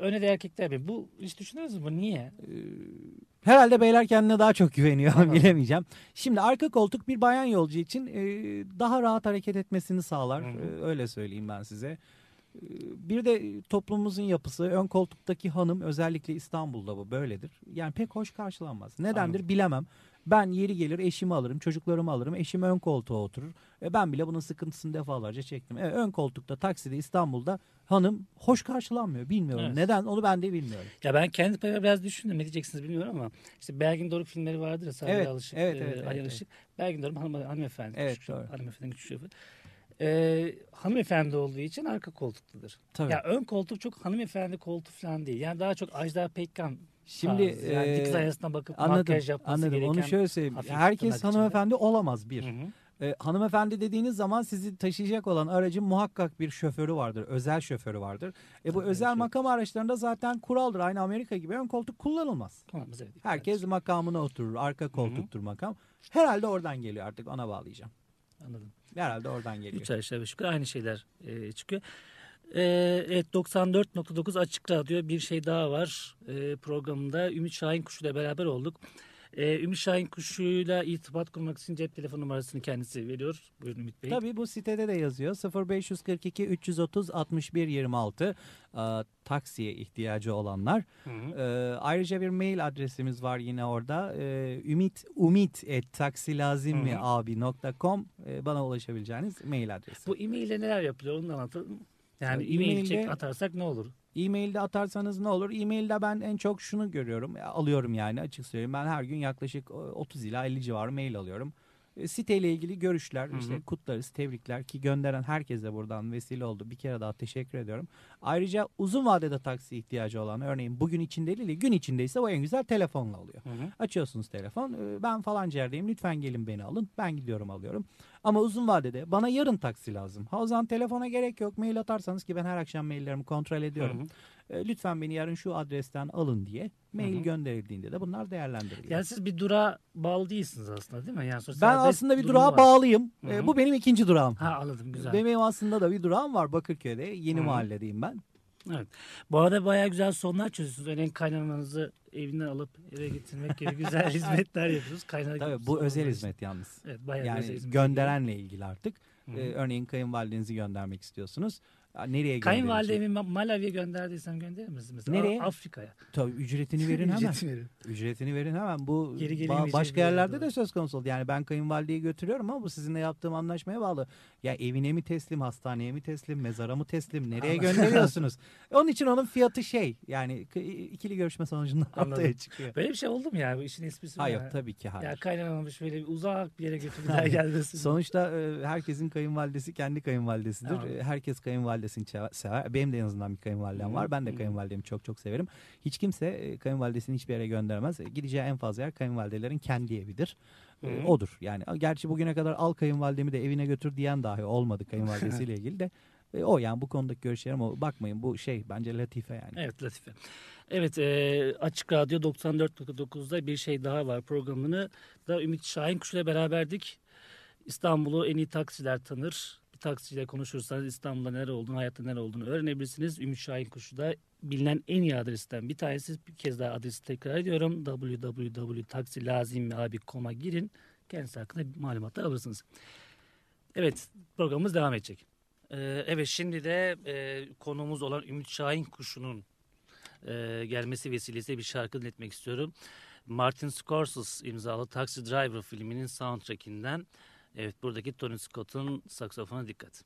Öne de erkekler biniyor. Bu hiç düşündünüz mü? Bu niye? Herhalde beyler kendine daha çok güveniyor Anladım. *laughs* bilemeyeceğim. Şimdi arka koltuk bir bayan yolcu için e, daha rahat hareket etmesini sağlar. Hı hı. E, öyle söyleyeyim ben size. E, bir de toplumumuzun yapısı ön koltuktaki hanım özellikle İstanbul'da bu böyledir. Yani pek hoş karşılanmaz. Nedendir Anladım. bilemem. Ben yeri gelir eşimi alırım, çocuklarımı alırım. Eşim ön koltuğa oturur. E, ben bile bunun sıkıntısını defalarca çektim. E, ön koltukta takside İstanbul'da hanım hoş karşılanmıyor. Bilmiyorum. Evet. Neden onu ben de bilmiyorum. Ya ben kendi payıma biraz düşündüm. Ne diyeceksiniz bilmiyorum ama işte Belgin Doruk filmleri vardır ya. Evet, Alışık, evet, e, evet, Ali evet, Alışık. Belgin Doruk hanım, hanımefendi. Evet, küçük doğru. Hanımefendi küçük şoför. Ee, hanımefendi olduğu için arka koltuktadır. Tabii. Ya ön koltuk çok hanımefendi koltuğu falan değil. Yani daha çok Ajda Pekkan Şimdi. Yani e, dikiz aynasına bakıp Anladım. makyaj yapması Anladım. gereken Onu şöyle söyleyeyim. Herkes tırnak içinde. hanımefendi olamaz bir. Hı hı. E, hanımefendi dediğiniz zaman sizi taşıyacak olan aracın muhakkak bir şoförü vardır. Özel şoförü vardır. E, bu Tabii, özel evet. makam araçlarında zaten kuraldır. Aynı Amerika gibi ön koltuk kullanılmaz. Tamam, evet. Herkes makamına oturur. Arka koltuktur makam. Herhalde oradan geliyor artık ona bağlayacağım. Anladım. Herhalde oradan geliyor. 3 aşağı 5 yukarı aynı şeyler e, çıkıyor. E, evet 94.9 Açık Radyo bir şey daha var e, programında Ümit Şahin Kuşu ile beraber olduk. E, Ümit Şahin Kuşu'yla irtibat kurmak için cep telefon numarasını kendisi veriyor. Buyurun Ümit Bey. Tabii bu sitede de yazıyor. 0542 330 61 26 Ee, taksiye ihtiyacı olanlar. Hı hı. Ee, ayrıca bir mail adresimiz var yine orada. Ee, ümit umit et taksilazimmiabi.com ee, bana ulaşabileceğiniz mail adresi. Bu e-mail'de neler yapılıyor onu da anlatalım. Yani Tabii, e-mail e-mailde- çek atarsak ne olur? E-mailde atarsanız ne olur? E-mailde ben en çok şunu görüyorum. e, Alıyorum yani açık söyleyeyim. Ben her gün yaklaşık e, 30 ila 50 civarı mail alıyorum. E, Siteyle ilgili görüşler, Hı hı. işte kutlarız, tebrikler ki gönderen herkese buradan vesile oldu. Bir kere daha teşekkür ediyorum. Ayrıca uzun vadede taksi ihtiyacı olan örneğin bugün içinde değil, gün içindeyse o en güzel telefonla oluyor. Hı hı. Açıyorsunuz telefon. e, Ben falanca yerdeyim. Lütfen gelin beni alın. Ben gidiyorum alıyorum. Ama uzun vadede bana yarın taksi lazım. Ha o zaman telefona gerek yok. Mail atarsanız ki ben her akşam maillerimi kontrol ediyorum. Hı hı. E, Lütfen beni yarın şu adresten alın diye mail Hı hı. gönderildiğinde de bunlar değerlendiriliyor. Yani siz bir durağa bağlı değilsiniz aslında değil mi? Yani sosyal ben aslında bir durağa var. bağlıyım. Hı E, hı. bu benim ikinci durağım. Ha anladım güzel. Benim aslında da bir durağım var Bakırköy'de. Yeni Hı hı. mahalledeyim ben. Evet. Bu arada bayağı güzel sonlar çözüyorsunuz. Örneğin kaynananızı evinden alıp eve getirmek gibi güzel *laughs* hizmetler yapıyorsunuz. Kaynana Tabii bu özel sonlar- hizmet yalnız. Evet bayağı Yani özel hizmet. gönderenle ilgili artık. Hı hı. E, örneğin kayınvalidenizi göndermek istiyorsunuz. Nereye Kayınvalidemi gönderecek? Malawi'ye gönderdiysem gönderir misiniz? Mesela Nereye? Afrika'ya. Tabii ücretini verin *laughs* hemen. Ücretini verin. Ücretini verin hemen. Bu Geri ba- başka yerlerde de söz konusu oldu. Yani ben kayınvalideyi götürüyorum ama bu sizinle yaptığım anlaşmaya bağlı. Ya evine mi teslim, hastaneye mi teslim, mezara mı teslim, nereye Anladım. gönderiyorsunuz? *laughs* Onun için onun fiyatı şey yani ikili görüşme sonucunda *laughs* Anladım. ortaya çıkıyor. Böyle bir şey oldu mu ya? Bu işin esprisi Hayır ya? tabii ki hayır. Ya kaynanamı şöyle bir uzak bir yere götürdüler gelmesin. Sonuçta e, herkesin kayınvalidesi kendi kayınvalidesidir. Tamam. E, Herkes kayınvalidesini sever. Benim de en azından bir kayınvalidem var. Ben de kayınvalidemi çok çok severim. Hiç kimse e, kayınvalidesini hiçbir yere göndermez. E, Gideceği en fazla yer kayınvalidelerin kendi evidir. E, hı. Odur. Yani gerçi bugüne kadar al kayınvalidemi de evine götür diyen dahi olmadı kayınvalidesiyle *laughs* ilgili de. E, o yani bu konudaki görüşlerim o. Bakmayın bu şey bence latife yani. Evet Latife. Evet e, Açık Radyo 94.9'da bir şey daha var programını da Ümit Şahin Kuş'la beraberdik. İstanbul'u en iyi taksiler tanır. Bir taksiyle konuşursanız İstanbul'da neler olduğunu, hayatta neler olduğunu öğrenebilirsiniz. Ümit Şahin Kuşu da bilinen en iyi adresten bir tanesi. Bir kez daha adresi tekrar ediyorum. www.taksilazimiabi.com'a girin. Kendisi hakkında malumatlar alırsınız. Evet programımız devam edecek. Ee, evet şimdi de e, konuğumuz olan Ümit Şahin Kuşu'nun e, gelmesi vesilesiyle bir şarkı dinletmek istiyorum. Martin Scorsese imzalı Taxi Driver filminin soundtrackinden evet buradaki Tony Scott'un saksofona dikkat.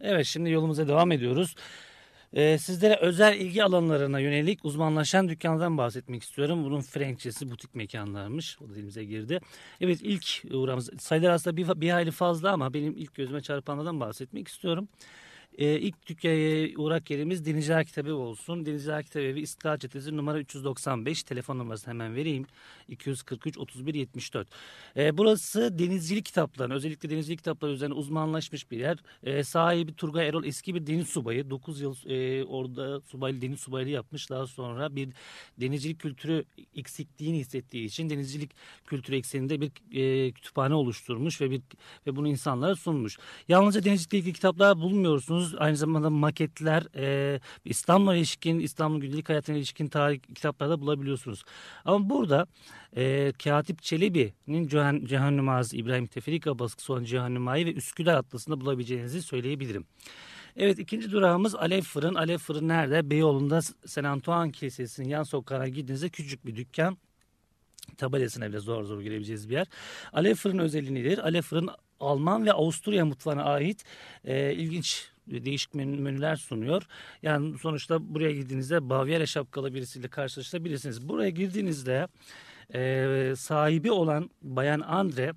Evet şimdi yolumuza devam ediyoruz. Ee, sizlere özel ilgi alanlarına yönelik uzmanlaşan dükkandan bahsetmek istiyorum. Bunun Frenkçesi butik mekanlarmış. O da dilimize girdi. Evet ilk uğramız sayılar aslında bir, bir hayli fazla ama benim ilk gözüme çarpanlardan bahsetmek istiyorum. Ee, ilk dükkaya uğrak yerimiz Denizciler Kitabevi olsun. Denizciler Kitabevi İstiklal Caddesi numara 395. Telefon numarasını hemen vereyim. 243 31 74. Ee, burası denizcilik kitaplarının özellikle denizcilik kitapları üzerine uzmanlaşmış bir yer. Ee, sahibi Turgay Erol eski bir deniz subayı. 9 yıl e, orada subaylı deniz subaylığı yapmış. Daha sonra bir denizcilik kültürü eksikliğini hissettiği için denizcilik kültürü ekseninde bir e, kütüphane oluşturmuş ve bir ve bunu insanlara sunmuş. Yalnızca denizcilikle ilgili kitaplar bulmuyorsunuz. Aynı zamanda maketler, e, İstanbul'a ilişkin, İstanbul gündelik hayatına ilişkin tarih kitaplarda bulabiliyorsunuz. Ama burada e, Katip Çelebi'nin Cihan Nümazi, İbrahim Teferika baskısı olan Nümayi ve Üsküdar Atlası'nda bulabileceğinizi söyleyebilirim. Evet ikinci durağımız Alev Fırın. Alev Fırın nerede? Beyoğlu'nda Sen Antoine Kilisesi'nin yan sokağına gittiğinizde küçük bir dükkan. Tabelasına bile zor zor girebileceğiz bir yer. Alev Fırın özelliği nedir? Alev Fırın Alman ve Avusturya mutfağına ait e, ilginç değişik menüler sunuyor. Yani sonuçta buraya girdiğinizde Bavyera şapkalı birisiyle karşılaşabilirsiniz. Buraya girdiğinizde e, sahibi olan Bayan Andre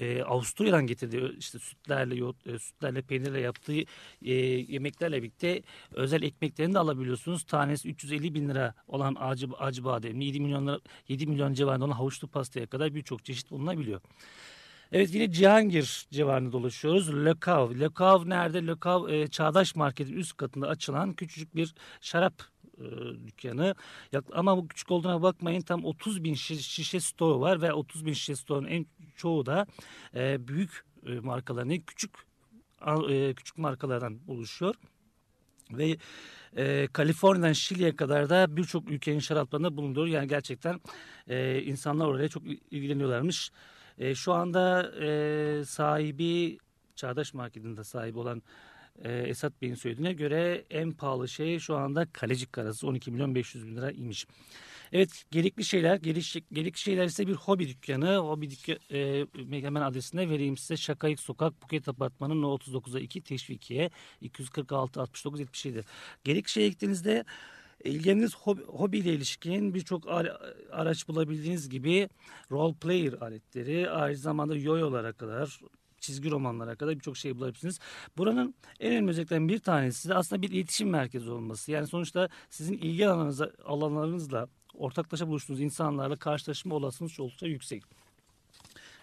e, Avusturya'dan getirdiği işte sütlerle yoğurt, e, sütlerle peynirle yaptığı e, yemeklerle birlikte özel ekmeklerini de alabiliyorsunuz. Tanesi 350 bin lira olan acı, acı bademli 7 milyon lira, 7 milyon civarında olan havuçlu pastaya kadar birçok çeşit bulunabiliyor. Evet yine Cihangir civarında dolaşıyoruz. Le Cave. Le Cave nerede? Le Cave e, Çağdaş Market'in üst katında açılan küçücük bir şarap e, dükkanı. Ama bu küçük olduğuna bakmayın tam 30 bin şişe, şişe stoğu var ve 30 bin şişe stoğun en çoğu da e, büyük e, markaların küçük e, küçük markalardan oluşuyor. Ve e, Kaliforniya'dan Şili'ye kadar da birçok ülkenin şaraplarında bulunduğu yani gerçekten e, insanlar oraya çok ilgileniyorlarmış. E, şu anda e, sahibi Çağdaş Market'in de sahibi olan e, Esat Bey'in söylediğine göre en pahalı şey şu anda kalecik karası 12 milyon 500 bin lira imiş. Evet gerekli şeyler, geliş, gerekli şeyler ise bir hobi dükkanı. Hobi dükkanı e, hemen adresine vereyim size. Şakayık Sokak, Buket Apartmanı No 39'a 2 Teşvikiye 246 69 77. Gerekli şeye gittiğinizde ilginiz hobi, hobiyle ilişkin birçok araç bulabildiğiniz gibi role player aletleri aynı zamanda yoyolara kadar çizgi romanlara kadar birçok şey bulabilirsiniz. Buranın en önemli özelliklerinden bir tanesi de aslında bir iletişim merkezi olması. Yani sonuçta sizin ilgi alanınızla, alanlarınızla ortaklaşa buluştuğunuz insanlarla karşılaşma olasılığınız oldukça yüksek.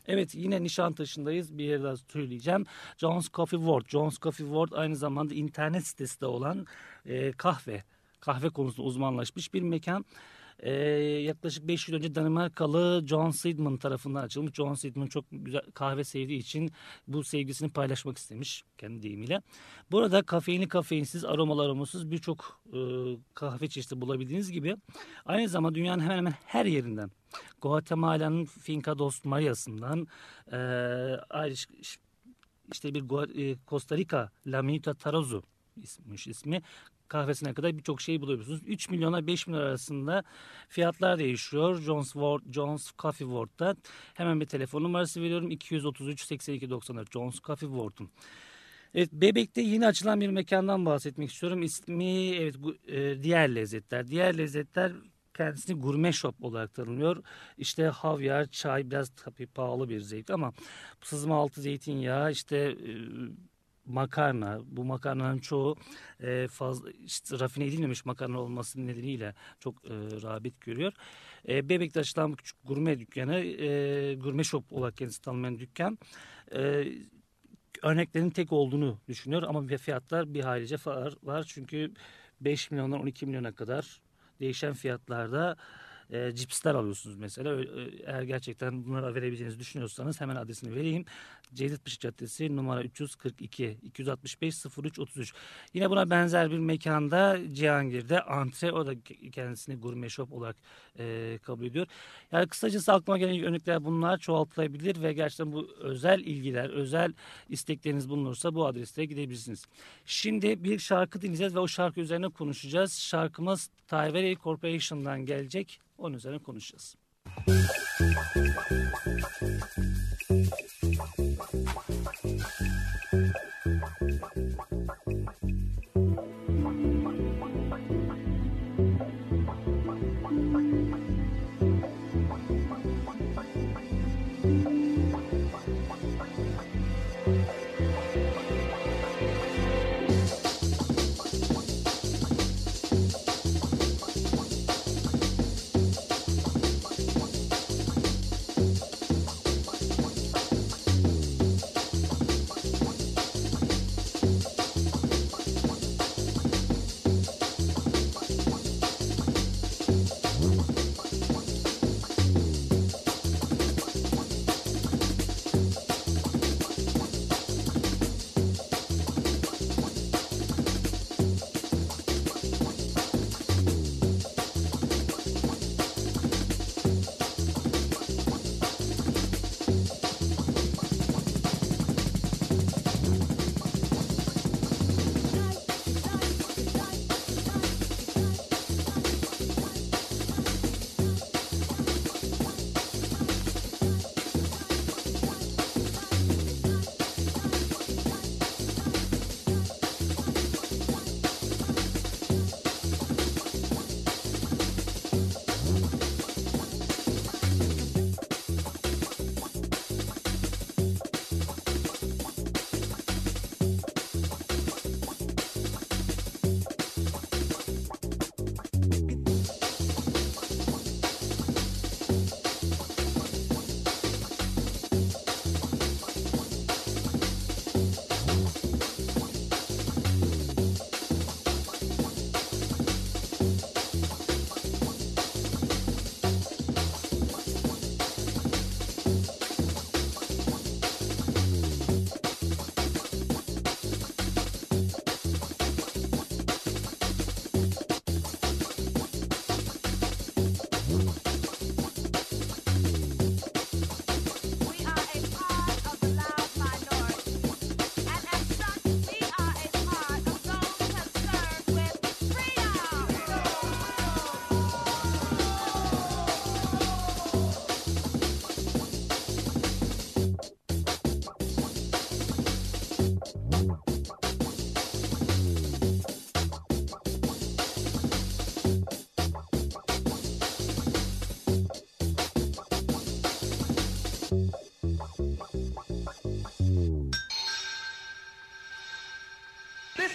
Evet yine Nişantaşı'ndayız. Bir yere daha söyleyeceğim. Jones Coffee World. Jones Coffee World aynı zamanda internet sitesi de olan e, kahve kahve konusunda uzmanlaşmış bir mekan. Ee, yaklaşık 5 yıl önce Danimarkalı John Seedman tarafından açılmış. John Seedman çok güzel kahve sevdiği için bu sevgisini paylaşmak istemiş kendi deyimiyle. Burada kafeinli kafeinsiz aromalı aromasız birçok e, kahve çeşidi bulabildiğiniz gibi aynı zamanda dünyanın hemen hemen her yerinden Guatemala'nın Finca dos Marias'ından e, işte bir e, Costa Rica La Minuta Tarozu ismiş ismi kahvesine kadar birçok şey bulabiliyorsunuz. 3 milyona 5 milyon arasında fiyatlar değişiyor. Jones, Ward, Jones Coffee World'da. Hemen bir telefon numarası veriyorum. 233 82 94 Jones Coffee World'un. Evet, Bebek'te yeni açılan bir mekandan bahsetmek istiyorum. İsmi evet e, diğer lezzetler. Diğer lezzetler kendisini gurme shop olarak tanımlıyor. İşte havyar, çay biraz tabii pahalı bir zevk ama sızma altı zeytinyağı, işte e, makarna. Bu makarnanın çoğu e, fazla işte, rafine edilmemiş makarna olması nedeniyle çok e, rağbet görüyor. E, Bebek'te açılan küçük gurme dükkanı, e, gurme shop olarak kendisi tanımlayan dükkan. E, örneklerin tek olduğunu düşünüyor ama fiyatlar bir halice var. Çünkü 5 milyondan 12 milyona kadar değişen fiyatlarda e, cipsler alıyorsunuz mesela. Eğer gerçekten bunları verebileceğinizi düşünüyorsanız hemen adresini vereyim. Cevdetpaşa Caddesi numara 342 265 03 33. Yine buna benzer bir mekanda Cihangir'de antre o da kendisini gurme shop olarak e, kabul ediyor. Yani kısacası aklıma gelen örnekler bunlar çoğaltılabilir ve gerçekten bu özel ilgiler, özel istekleriniz bulunursa bu adreste gidebilirsiniz. Şimdi bir şarkı dinleyeceğiz ve o şarkı üzerine konuşacağız. Şarkımız Tayveri Corporation'dan gelecek. Onun üzerine konuşacağız.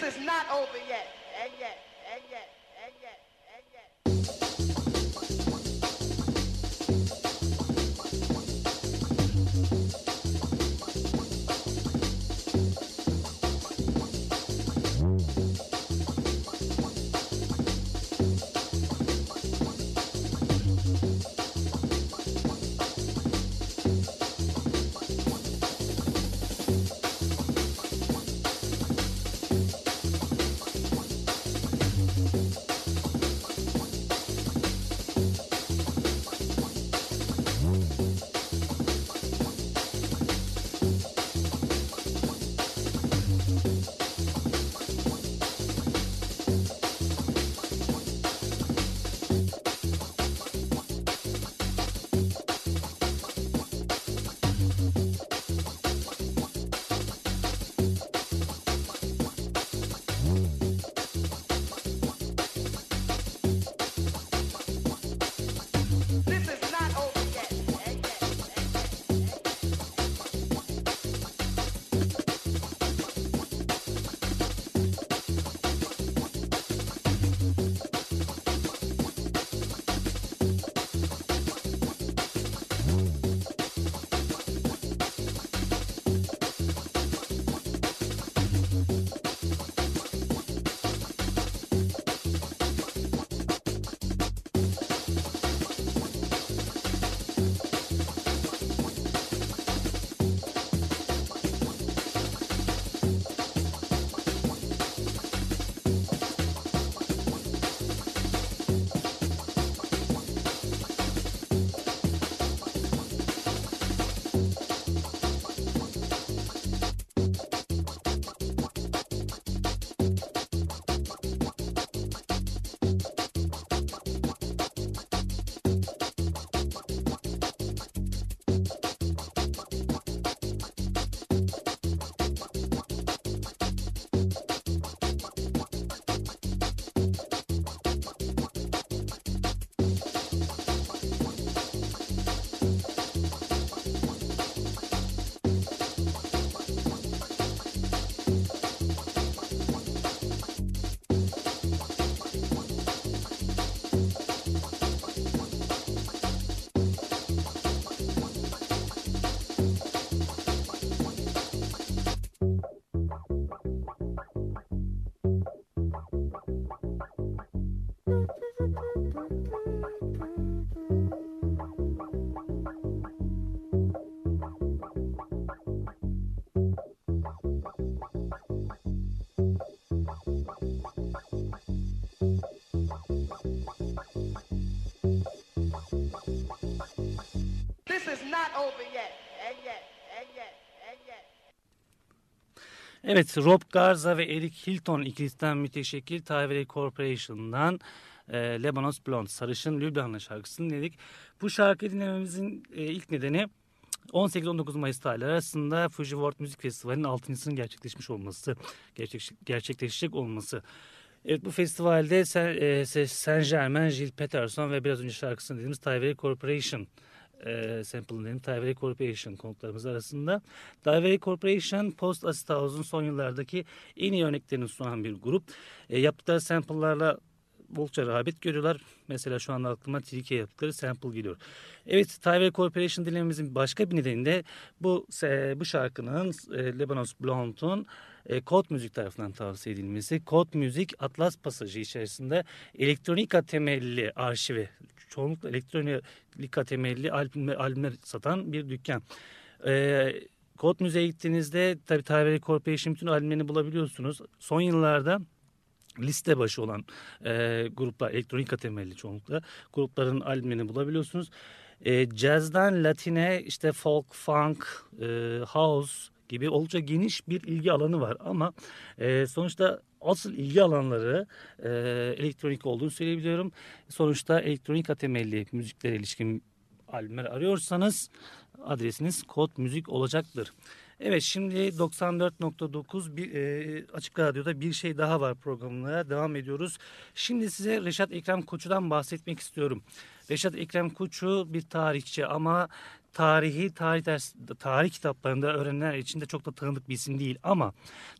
Is not over yet, yet, not over yet, and yet, and yet. Evet, Rob Garza ve Eric Hilton ikilisinden müteşekkil Tyree Corporation'dan e, Lebanos Blonde, Sarışın Lübnanlı şarkısını dinledik. Bu şarkı dinlememizin e, ilk nedeni 18-19 Mayıs tarihleri arasında Fuji World Müzik Festivali'nin 6.sının gerçekleşmiş olması, gerçek, gerçekleşecek olması. Evet bu festivalde e, Saint Germain, Gilles Peterson ve biraz önce şarkısını dediğimiz Tyree Corporation e, sample'ın Tyree Corporation konuklarımız arasında. Tyree Corporation Post Acid House'un son yıllardaki en iyi örneklerini sunan bir grup. E, yaptıkları sample'larla oldukça rağbet görüyorlar. Mesela şu anda aklıma Trike yaptıkları sample geliyor. Evet Tyree Corporation dinlememizin başka bir nedeni de bu, e, bu şarkının e, Lebanos Blonde'un e, Kod Müzik tarafından tavsiye edilmesi. Kod Müzik Atlas Pasajı içerisinde elektronika temelli arşivi, çoğunlukla elektronika temelli albümler, albümler satan bir dükkan. E, Kod Müziğe gittiğinizde tabii Tyree Corporation bütün albümlerini bulabiliyorsunuz. Son yıllarda liste başı olan e, gruplar elektronika temelli çoğunlukla grupların albümlerini bulabiliyorsunuz. E, jazz'dan latine işte folk, funk, e, house gibi oldukça geniş bir ilgi alanı var ama e, sonuçta asıl ilgi alanları e, elektronik olduğunu söyleyebiliyorum. Sonuçta elektronika temelli müziklere ilişkin albümler arıyorsanız adresiniz Kod Müzik olacaktır. Evet şimdi 94.9 bir, e, Açık Radyo'da bir şey daha var programına devam ediyoruz. Şimdi size Reşat Ekrem Koçu'dan bahsetmek istiyorum. Reşat Ekrem Koçu bir tarihçi ama tarihi tarih ders tarih kitaplarında öğrenenler için de çok da tanıdık bir isim değil ama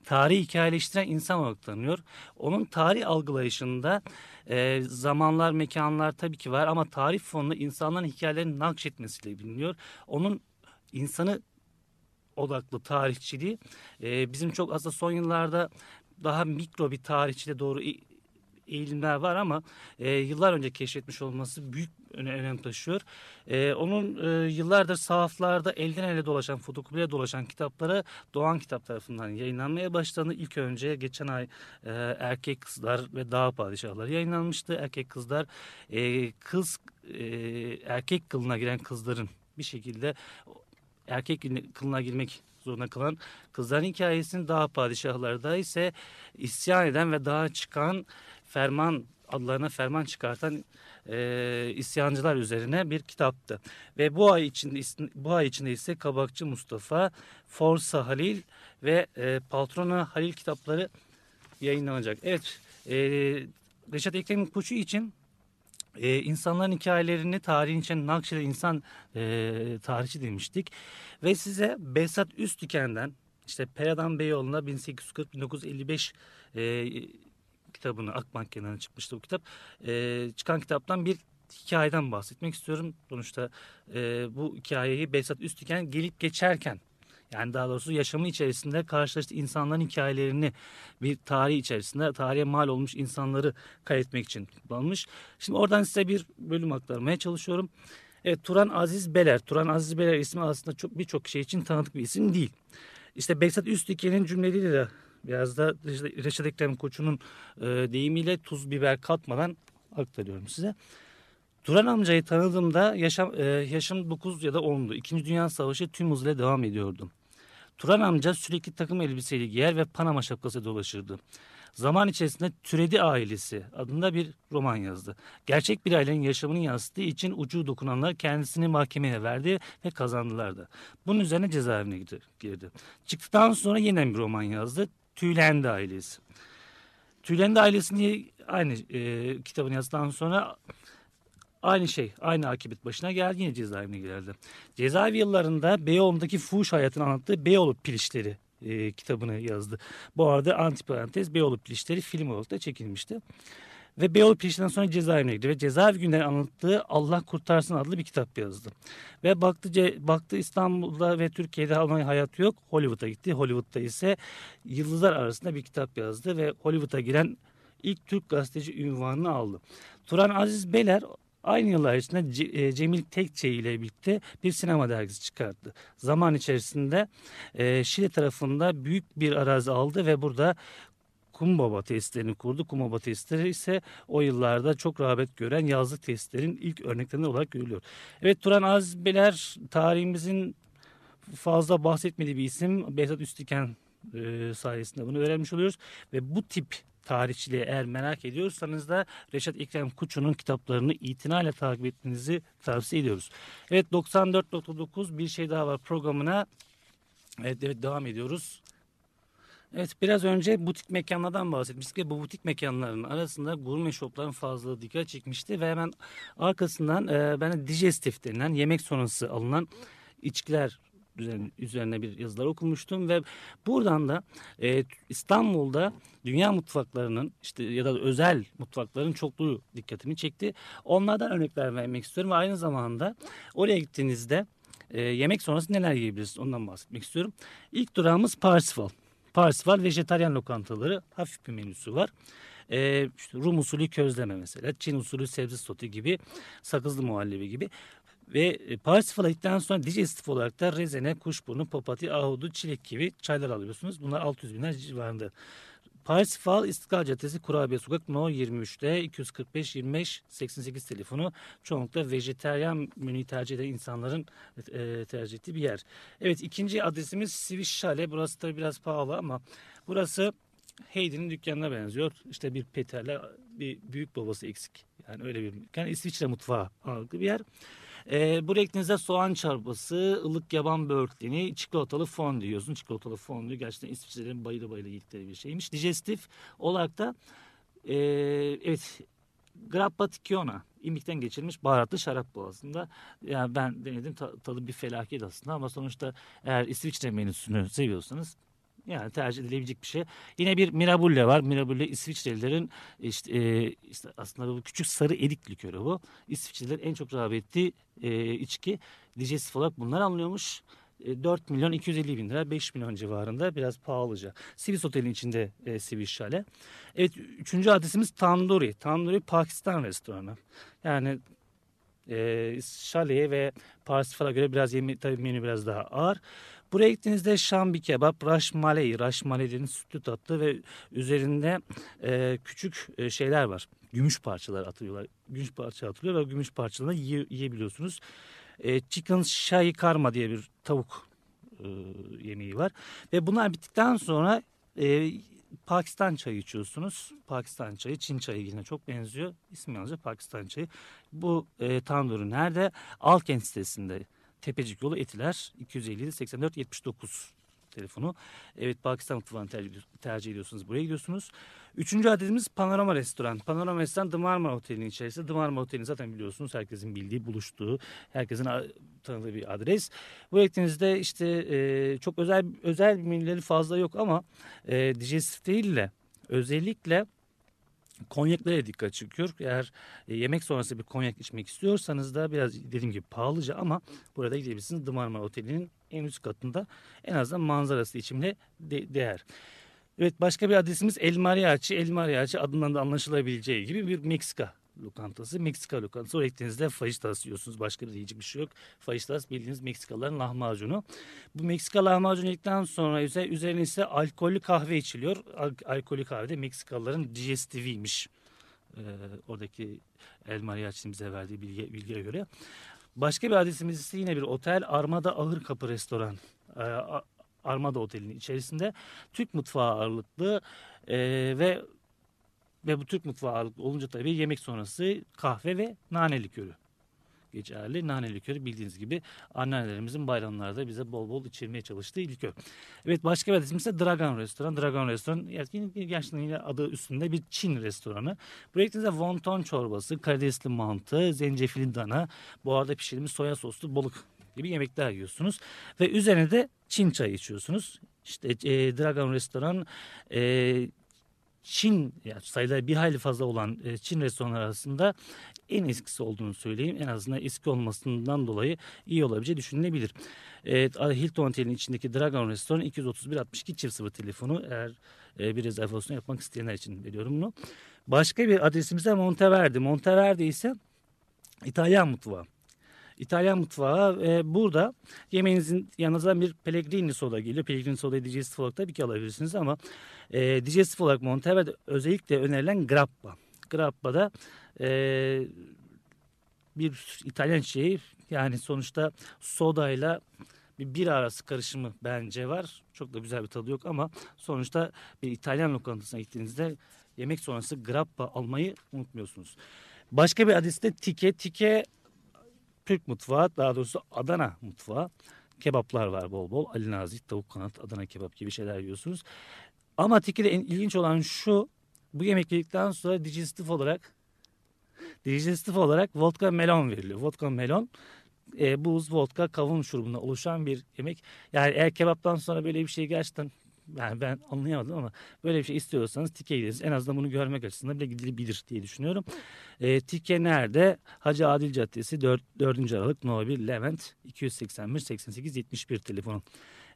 tarihi hikayeleştiren insan olarak tanınıyor. Onun tarih algılayışında e, zamanlar, mekanlar tabii ki var ama tarih fonunu insanların hikayelerini nakşetmesiyle biliniyor. Onun insanı odaklı tarihçiliği e, bizim çok aslında son yıllarda daha mikro bir tarihçiliğe doğru eğilimler var ama e, yıllar önce keşfetmiş olması büyük öne, önem taşıyor. E, onun e, yıllardır sahaflarda elden ele dolaşan, fotokopiye dolaşan kitapları Doğan Kitap tarafından yayınlanmaya başlandı. İlk önce geçen ay e, Erkek Kızlar ve Dağ Padişahları yayınlanmıştı. Erkek Kızlar e, kız e, erkek kılına giren kızların bir şekilde erkek kılına girmek zorunda kalan kızların hikayesini Dağ Padişahları'da ise isyan eden ve dağa çıkan ferman adlarına ferman çıkartan e, isyancılar üzerine bir kitaptı. Ve bu ay içinde bu ay içinde ise Kabakçı Mustafa, Forsa Halil ve e, Paltrona Halil kitapları yayınlanacak. Evet, e, Reşat Ekrem Koçu için e, insanların hikayelerini tarihin içine nakşeden insan e, tarihçi demiştik. Ve size Besat Üstüken'den işte Peradan Beyoğlu'na 1840-1955 e, kitabını Akbank kenarına çıkmıştı bu kitap. E, çıkan kitaptan bir hikayeden bahsetmek istiyorum. Sonuçta e, bu hikayeyi Besat Üstüken gelip geçerken yani daha doğrusu yaşamı içerisinde karşılaştığı insanların hikayelerini bir tarih içerisinde tarihe mal olmuş insanları kaydetmek için kullanmış. Şimdi oradan size bir bölüm aktarmaya çalışıyorum. Evet Turan Aziz Beler. Turan Aziz Beler ismi aslında çok birçok şey için tanıdık bir isim değil. İşte Behzat Üstüken'in cümleleriyle de biraz da Reşat Ekrem Koçu'nun e, deyimiyle tuz biber katmadan aktarıyorum size. Turan amcayı tanıdığımda yaşam, e, yaşım 9 ya da 10'du. İkinci Dünya Savaşı tüm hızıyla devam ediyordu. Turan amca sürekli takım elbiseyle giyer ve Panama şapkası dolaşırdı. Zaman içerisinde Türedi Ailesi adında bir roman yazdı. Gerçek bir ailenin yaşamını yansıttığı için ucu dokunanlar kendisini mahkemeye verdi ve kazandılar da. Bunun üzerine cezaevine girdi. Çıktıktan sonra yeniden bir roman yazdı. Tüylendi Ailesi. Tüylendi Ailesi'ni aynı e, kitabını yazdıktan sonra Aynı şey, aynı akibet başına geldi yine cezaevine girerdi. Cezaevi yıllarında Beyoğlu'ndaki fuhuş hayatını anlattığı Beyoğlu Pilişleri e, kitabını yazdı. Bu arada antiparantez Beyoğlu Pilişleri film olarak da çekilmişti. Ve Beyoğlu sonra cezaevine girdi ve cezaevi günleri anlattığı Allah Kurtarsın adlı bir kitap yazdı. Ve baktı, baktı İstanbul'da ve Türkiye'de Almanya hayatı yok. Hollywood'a gitti. Hollywood'da ise yıldızlar arasında bir kitap yazdı ve Hollywood'a giren ilk Türk gazeteci ünvanını aldı. Turan Aziz Beler Aynı yıllar içinde e, Cemil Tekçe ile birlikte bir sinema dergisi çıkarttı. Zaman içerisinde e, Şili tarafında büyük bir arazi aldı ve burada Kumbaba tesislerini kurdu. Kumbaba tesisleri ise o yıllarda çok rağbet gören yazlık tesislerin ilk örneklerinden olarak görülüyor. Evet Turan Azbeler tarihimizin fazla bahsetmediği bir isim. Behzat Üstiken e, sayesinde bunu öğrenmiş oluyoruz. Ve bu tip tarihçiliği eğer merak ediyorsanız da Reşat İkrem Kuçu'nun kitaplarını itinayla takip etmenizi tavsiye ediyoruz. Evet 94.9 bir şey daha var programına evet, evet devam ediyoruz. Evet biraz önce butik mekanlardan bahsetmiştik ve bu butik mekanların arasında gurme shopların fazla dikkat çekmişti ve hemen arkasından e, ben digestif denilen yemek sonrası alınan içkiler üzerine bir yazılar okumuştum ve buradan da e, İstanbul'da dünya mutfaklarının işte ya da özel mutfakların çokluğu dikkatimi çekti. Onlardan örnekler vermek istiyorum ve aynı zamanda oraya gittiğinizde e, yemek sonrası neler yiyebiliriz ondan bahsetmek istiyorum. İlk durağımız Parsifal. Parsifal vejetaryen lokantaları hafif bir menüsü var. Ee, işte Rum usulü közleme mesela, Çin usulü sebze sotu gibi, sakızlı muhallebi gibi. Ve e, Parsifal'a gittikten sonra digestif olarak da rezene, kuşburnu, papatya, ahudu, çilek gibi çaylar alıyorsunuz. Bunlar 600 binler civarında. Parsifal İstiklal Caddesi Kurabiye Sokak No 23'te 245 25 88 telefonu çoğunlukla vejeteryan menüyü tercih eden insanların e, tercih ettiği bir yer. Evet ikinci adresimiz Swiss Chalet. Burası da biraz pahalı ama burası Heidi'nin dükkanına benziyor. İşte bir Peter'le bir büyük babası eksik. Yani öyle bir yani İsviçre mutfağı ağırlıklı bir yer. E, bu renklinizde soğan çarpası, ılık yaban böğürtleni, çikolatalı fondü yiyorsun. Çikolatalı fondü gerçekten İsviçrelerin bayılı bayılı yedikleri bir şeymiş. Digestif olarak da e, evet Grappa Tikiona. İmikten geçirilmiş baharatlı şarap bu aslında. Yani ben denedim ta- tadı bir felaket aslında ama sonuçta eğer İsviçre menüsünü seviyorsanız yani tercih edilebilecek bir şey. Yine bir Mirabulle var. Mirabulle İsviçrelilerin işte, e, işte aslında bu küçük sarı erik likörü bu. İsviçrelilerin en çok rağbet ettiği e, içki. Digestif olarak bunlar anlıyormuş. E, 4 milyon 250 bin lira 5 milyon civarında biraz pahalıca. Sivis Otel'in içinde e, Sivis Şale. Evet üçüncü adresimiz Tanduri. Tanduri Pakistan restoranı. Yani e, şaleye ve Parsifal'a göre biraz yemi, tabii menü biraz daha ağır. Buraya gittiğinizde şambi kebap, raşmaley, raşmaley dediğiniz sütlü tatlı ve üzerinde e, küçük e, şeyler var. Gümüş parçalar atıyorlar. Gümüş parça atılıyor ve gümüş parçalarını yiye, yiyebiliyorsunuz. E, chicken shahi karma diye bir tavuk e, yemeği var. Ve bunlar bittikten sonra e, Pakistan çayı içiyorsunuz. Pakistan çayı, Çin çayı yine çok benziyor. İsmi yalnızca Pakistan çayı. Bu e, tanduru nerede? Alkent sitesinde. Tepecik yolu Etiler 257 84 79 telefonu. Evet Pakistan mutfağını tercih, ediyorsunuz. Buraya gidiyorsunuz. Üçüncü adresimiz Panorama Restoran. Panorama Restoran The Marmara Oteli'nin içerisinde. The Marmara Oteli'ni zaten biliyorsunuz. Herkesin bildiği, buluştuğu, herkesin tanıdığı bir adres. Buraya gittiğinizde işte e, çok özel özel menüleri fazla yok ama e, digestif değil de özellikle konyaklere dikkat çekiyor. Eğer e, yemek sonrası bir konyak içmek istiyorsanız da biraz dediğim gibi pahalıca ama burada gidebilirsiniz. The Marmara Oteli'nin en üst katında en azından manzarası içimle de- değer. Evet başka bir adresimiz El Mariachi. El Mariachi adından da anlaşılabileceği gibi bir Meksika lokantası. Meksika lokantası. Oraya gittiğinizde fajitas yiyorsunuz. Başka da yiyecek bir şey yok. Fajitas bildiğiniz Meksikalıların lahmacunu. Bu Meksika lahmacunu yedikten sonra üze- üzerine ise alkollü kahve içiliyor. Al- alkollü kahve de Meksikalıların digestiviymiş. Ee, oradaki El Mariachi'nin bize verdiği bilgi, bilgiye göre. Başka bir adresimiz ise yine bir otel. Armada Ahır Kapı Restoran. A- Armada Oteli'nin içerisinde Türk mutfağı ağırlıklı e, ve ve bu Türk mutfağı olunca tabii yemek sonrası kahve ve nane likörü geçerli. Nane likörü bildiğiniz gibi annelerimizin bayramlarda bize bol bol içirmeye çalıştığı likör. Evet başka bir adresimiz ise Dragon Restoran. Dragon Restoran gerçekten yine adı üstünde bir Çin restoranı. Buraya gittiğinizde wonton çorbası, karidesli mantı, zencefilli dana, bu arada pişirilmiş soya soslu balık gibi yemekler yiyorsunuz. Ve üzerine de Çin çayı içiyorsunuz. İşte e, Dragon Restoran e, Çin yani sayıları bir hayli fazla olan e, Çin restoranları arasında en eskisi olduğunu söyleyeyim. En azından eski olmasından dolayı iyi olabileceği düşünülebilir. Evet, Hilton Otel'in içindeki Dragon Restoran 231 62 çift sıfır telefonu eğer e, bir rezervasyon yapmak isteyenler için veriyorum bunu. Başka bir adresimiz de Monteverdi. Monteverdi ise İtalyan mutfağı. İtalyan mutfağı e, burada yemeğinizin yanınıza bir Pellegrini soda geliyor. Pellegrini sodayı digestif olarak tabii ki alabilirsiniz ama e, digestif olarak Monteverdi özellikle önerilen grappa. Grappa da e, bir İtalyan şeyi yani sonuçta sodayla bir bir arası karışımı bence var. Çok da güzel bir tadı yok ama sonuçta bir İtalyan lokantasına gittiğinizde yemek sonrası grappa almayı unutmuyorsunuz. Başka bir adresi de Tike. Tike Türk mutfağı daha doğrusu Adana mutfağı. Kebaplar var bol bol. Ali Nazik, tavuk kanat, Adana kebap gibi şeyler yiyorsunuz. Ama Tike'de en ilginç olan şu. Bu yemek sonra digestif olarak digestif olarak vodka melon veriliyor. Vodka melon e, buz, vodka, kavun şurubundan oluşan bir yemek. Yani eğer kebaptan sonra böyle bir şey gerçekten yani ben anlayamadım ama böyle bir şey istiyorsanız Tike gideriz. En azından bunu görmek açısından bile gidilebilir diye düşünüyorum. E, Tike nerede? Hacı Adil Caddesi 4, 4. Aralık No 1 Levent 281 88 71 telefonu.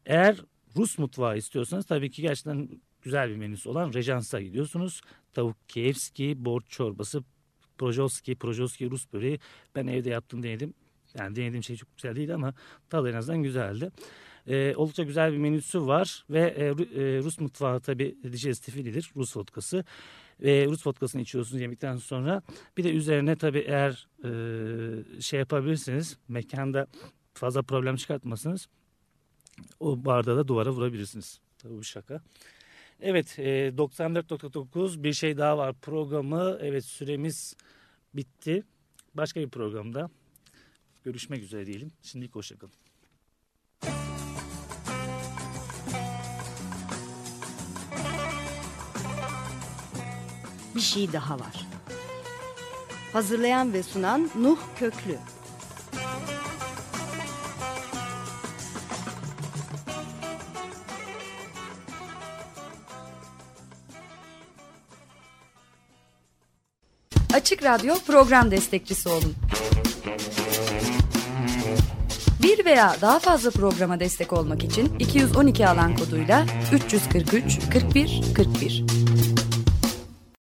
Eğer Rus mutfağı istiyorsanız tabii ki gerçekten güzel bir menüsü olan Rejans'a gidiyorsunuz. Tavuk kievski, borç çorbası, projolski, projolski Rus böreği. Ben evde yaptım denedim. Yani denediğim şey çok güzel değil ama tadı en azından güzeldi. Ee, oldukça güzel bir menüsü var ve e, e, Rus mutfağı tabii digestifilidir. Rus vodkası. Ve Rus vodkasını içiyorsunuz yemekten sonra. Bir de üzerine tabii eğer e, şey yapabilirsiniz mekanda fazla problem çıkartmasınız. O bardağı da duvara vurabilirsiniz. Tabii bu şaka. Evet e, 94.9 bir şey daha var programı. Evet süremiz bitti. Başka bir programda görüşmek üzere diyelim. Şimdilik hoşçakalın. Şey daha var. Hazırlayan ve sunan Nuh Köklü. Açık Radyo program destekçisi olun. Bir veya daha fazla programa destek olmak için 212 alan koduyla 343 41 41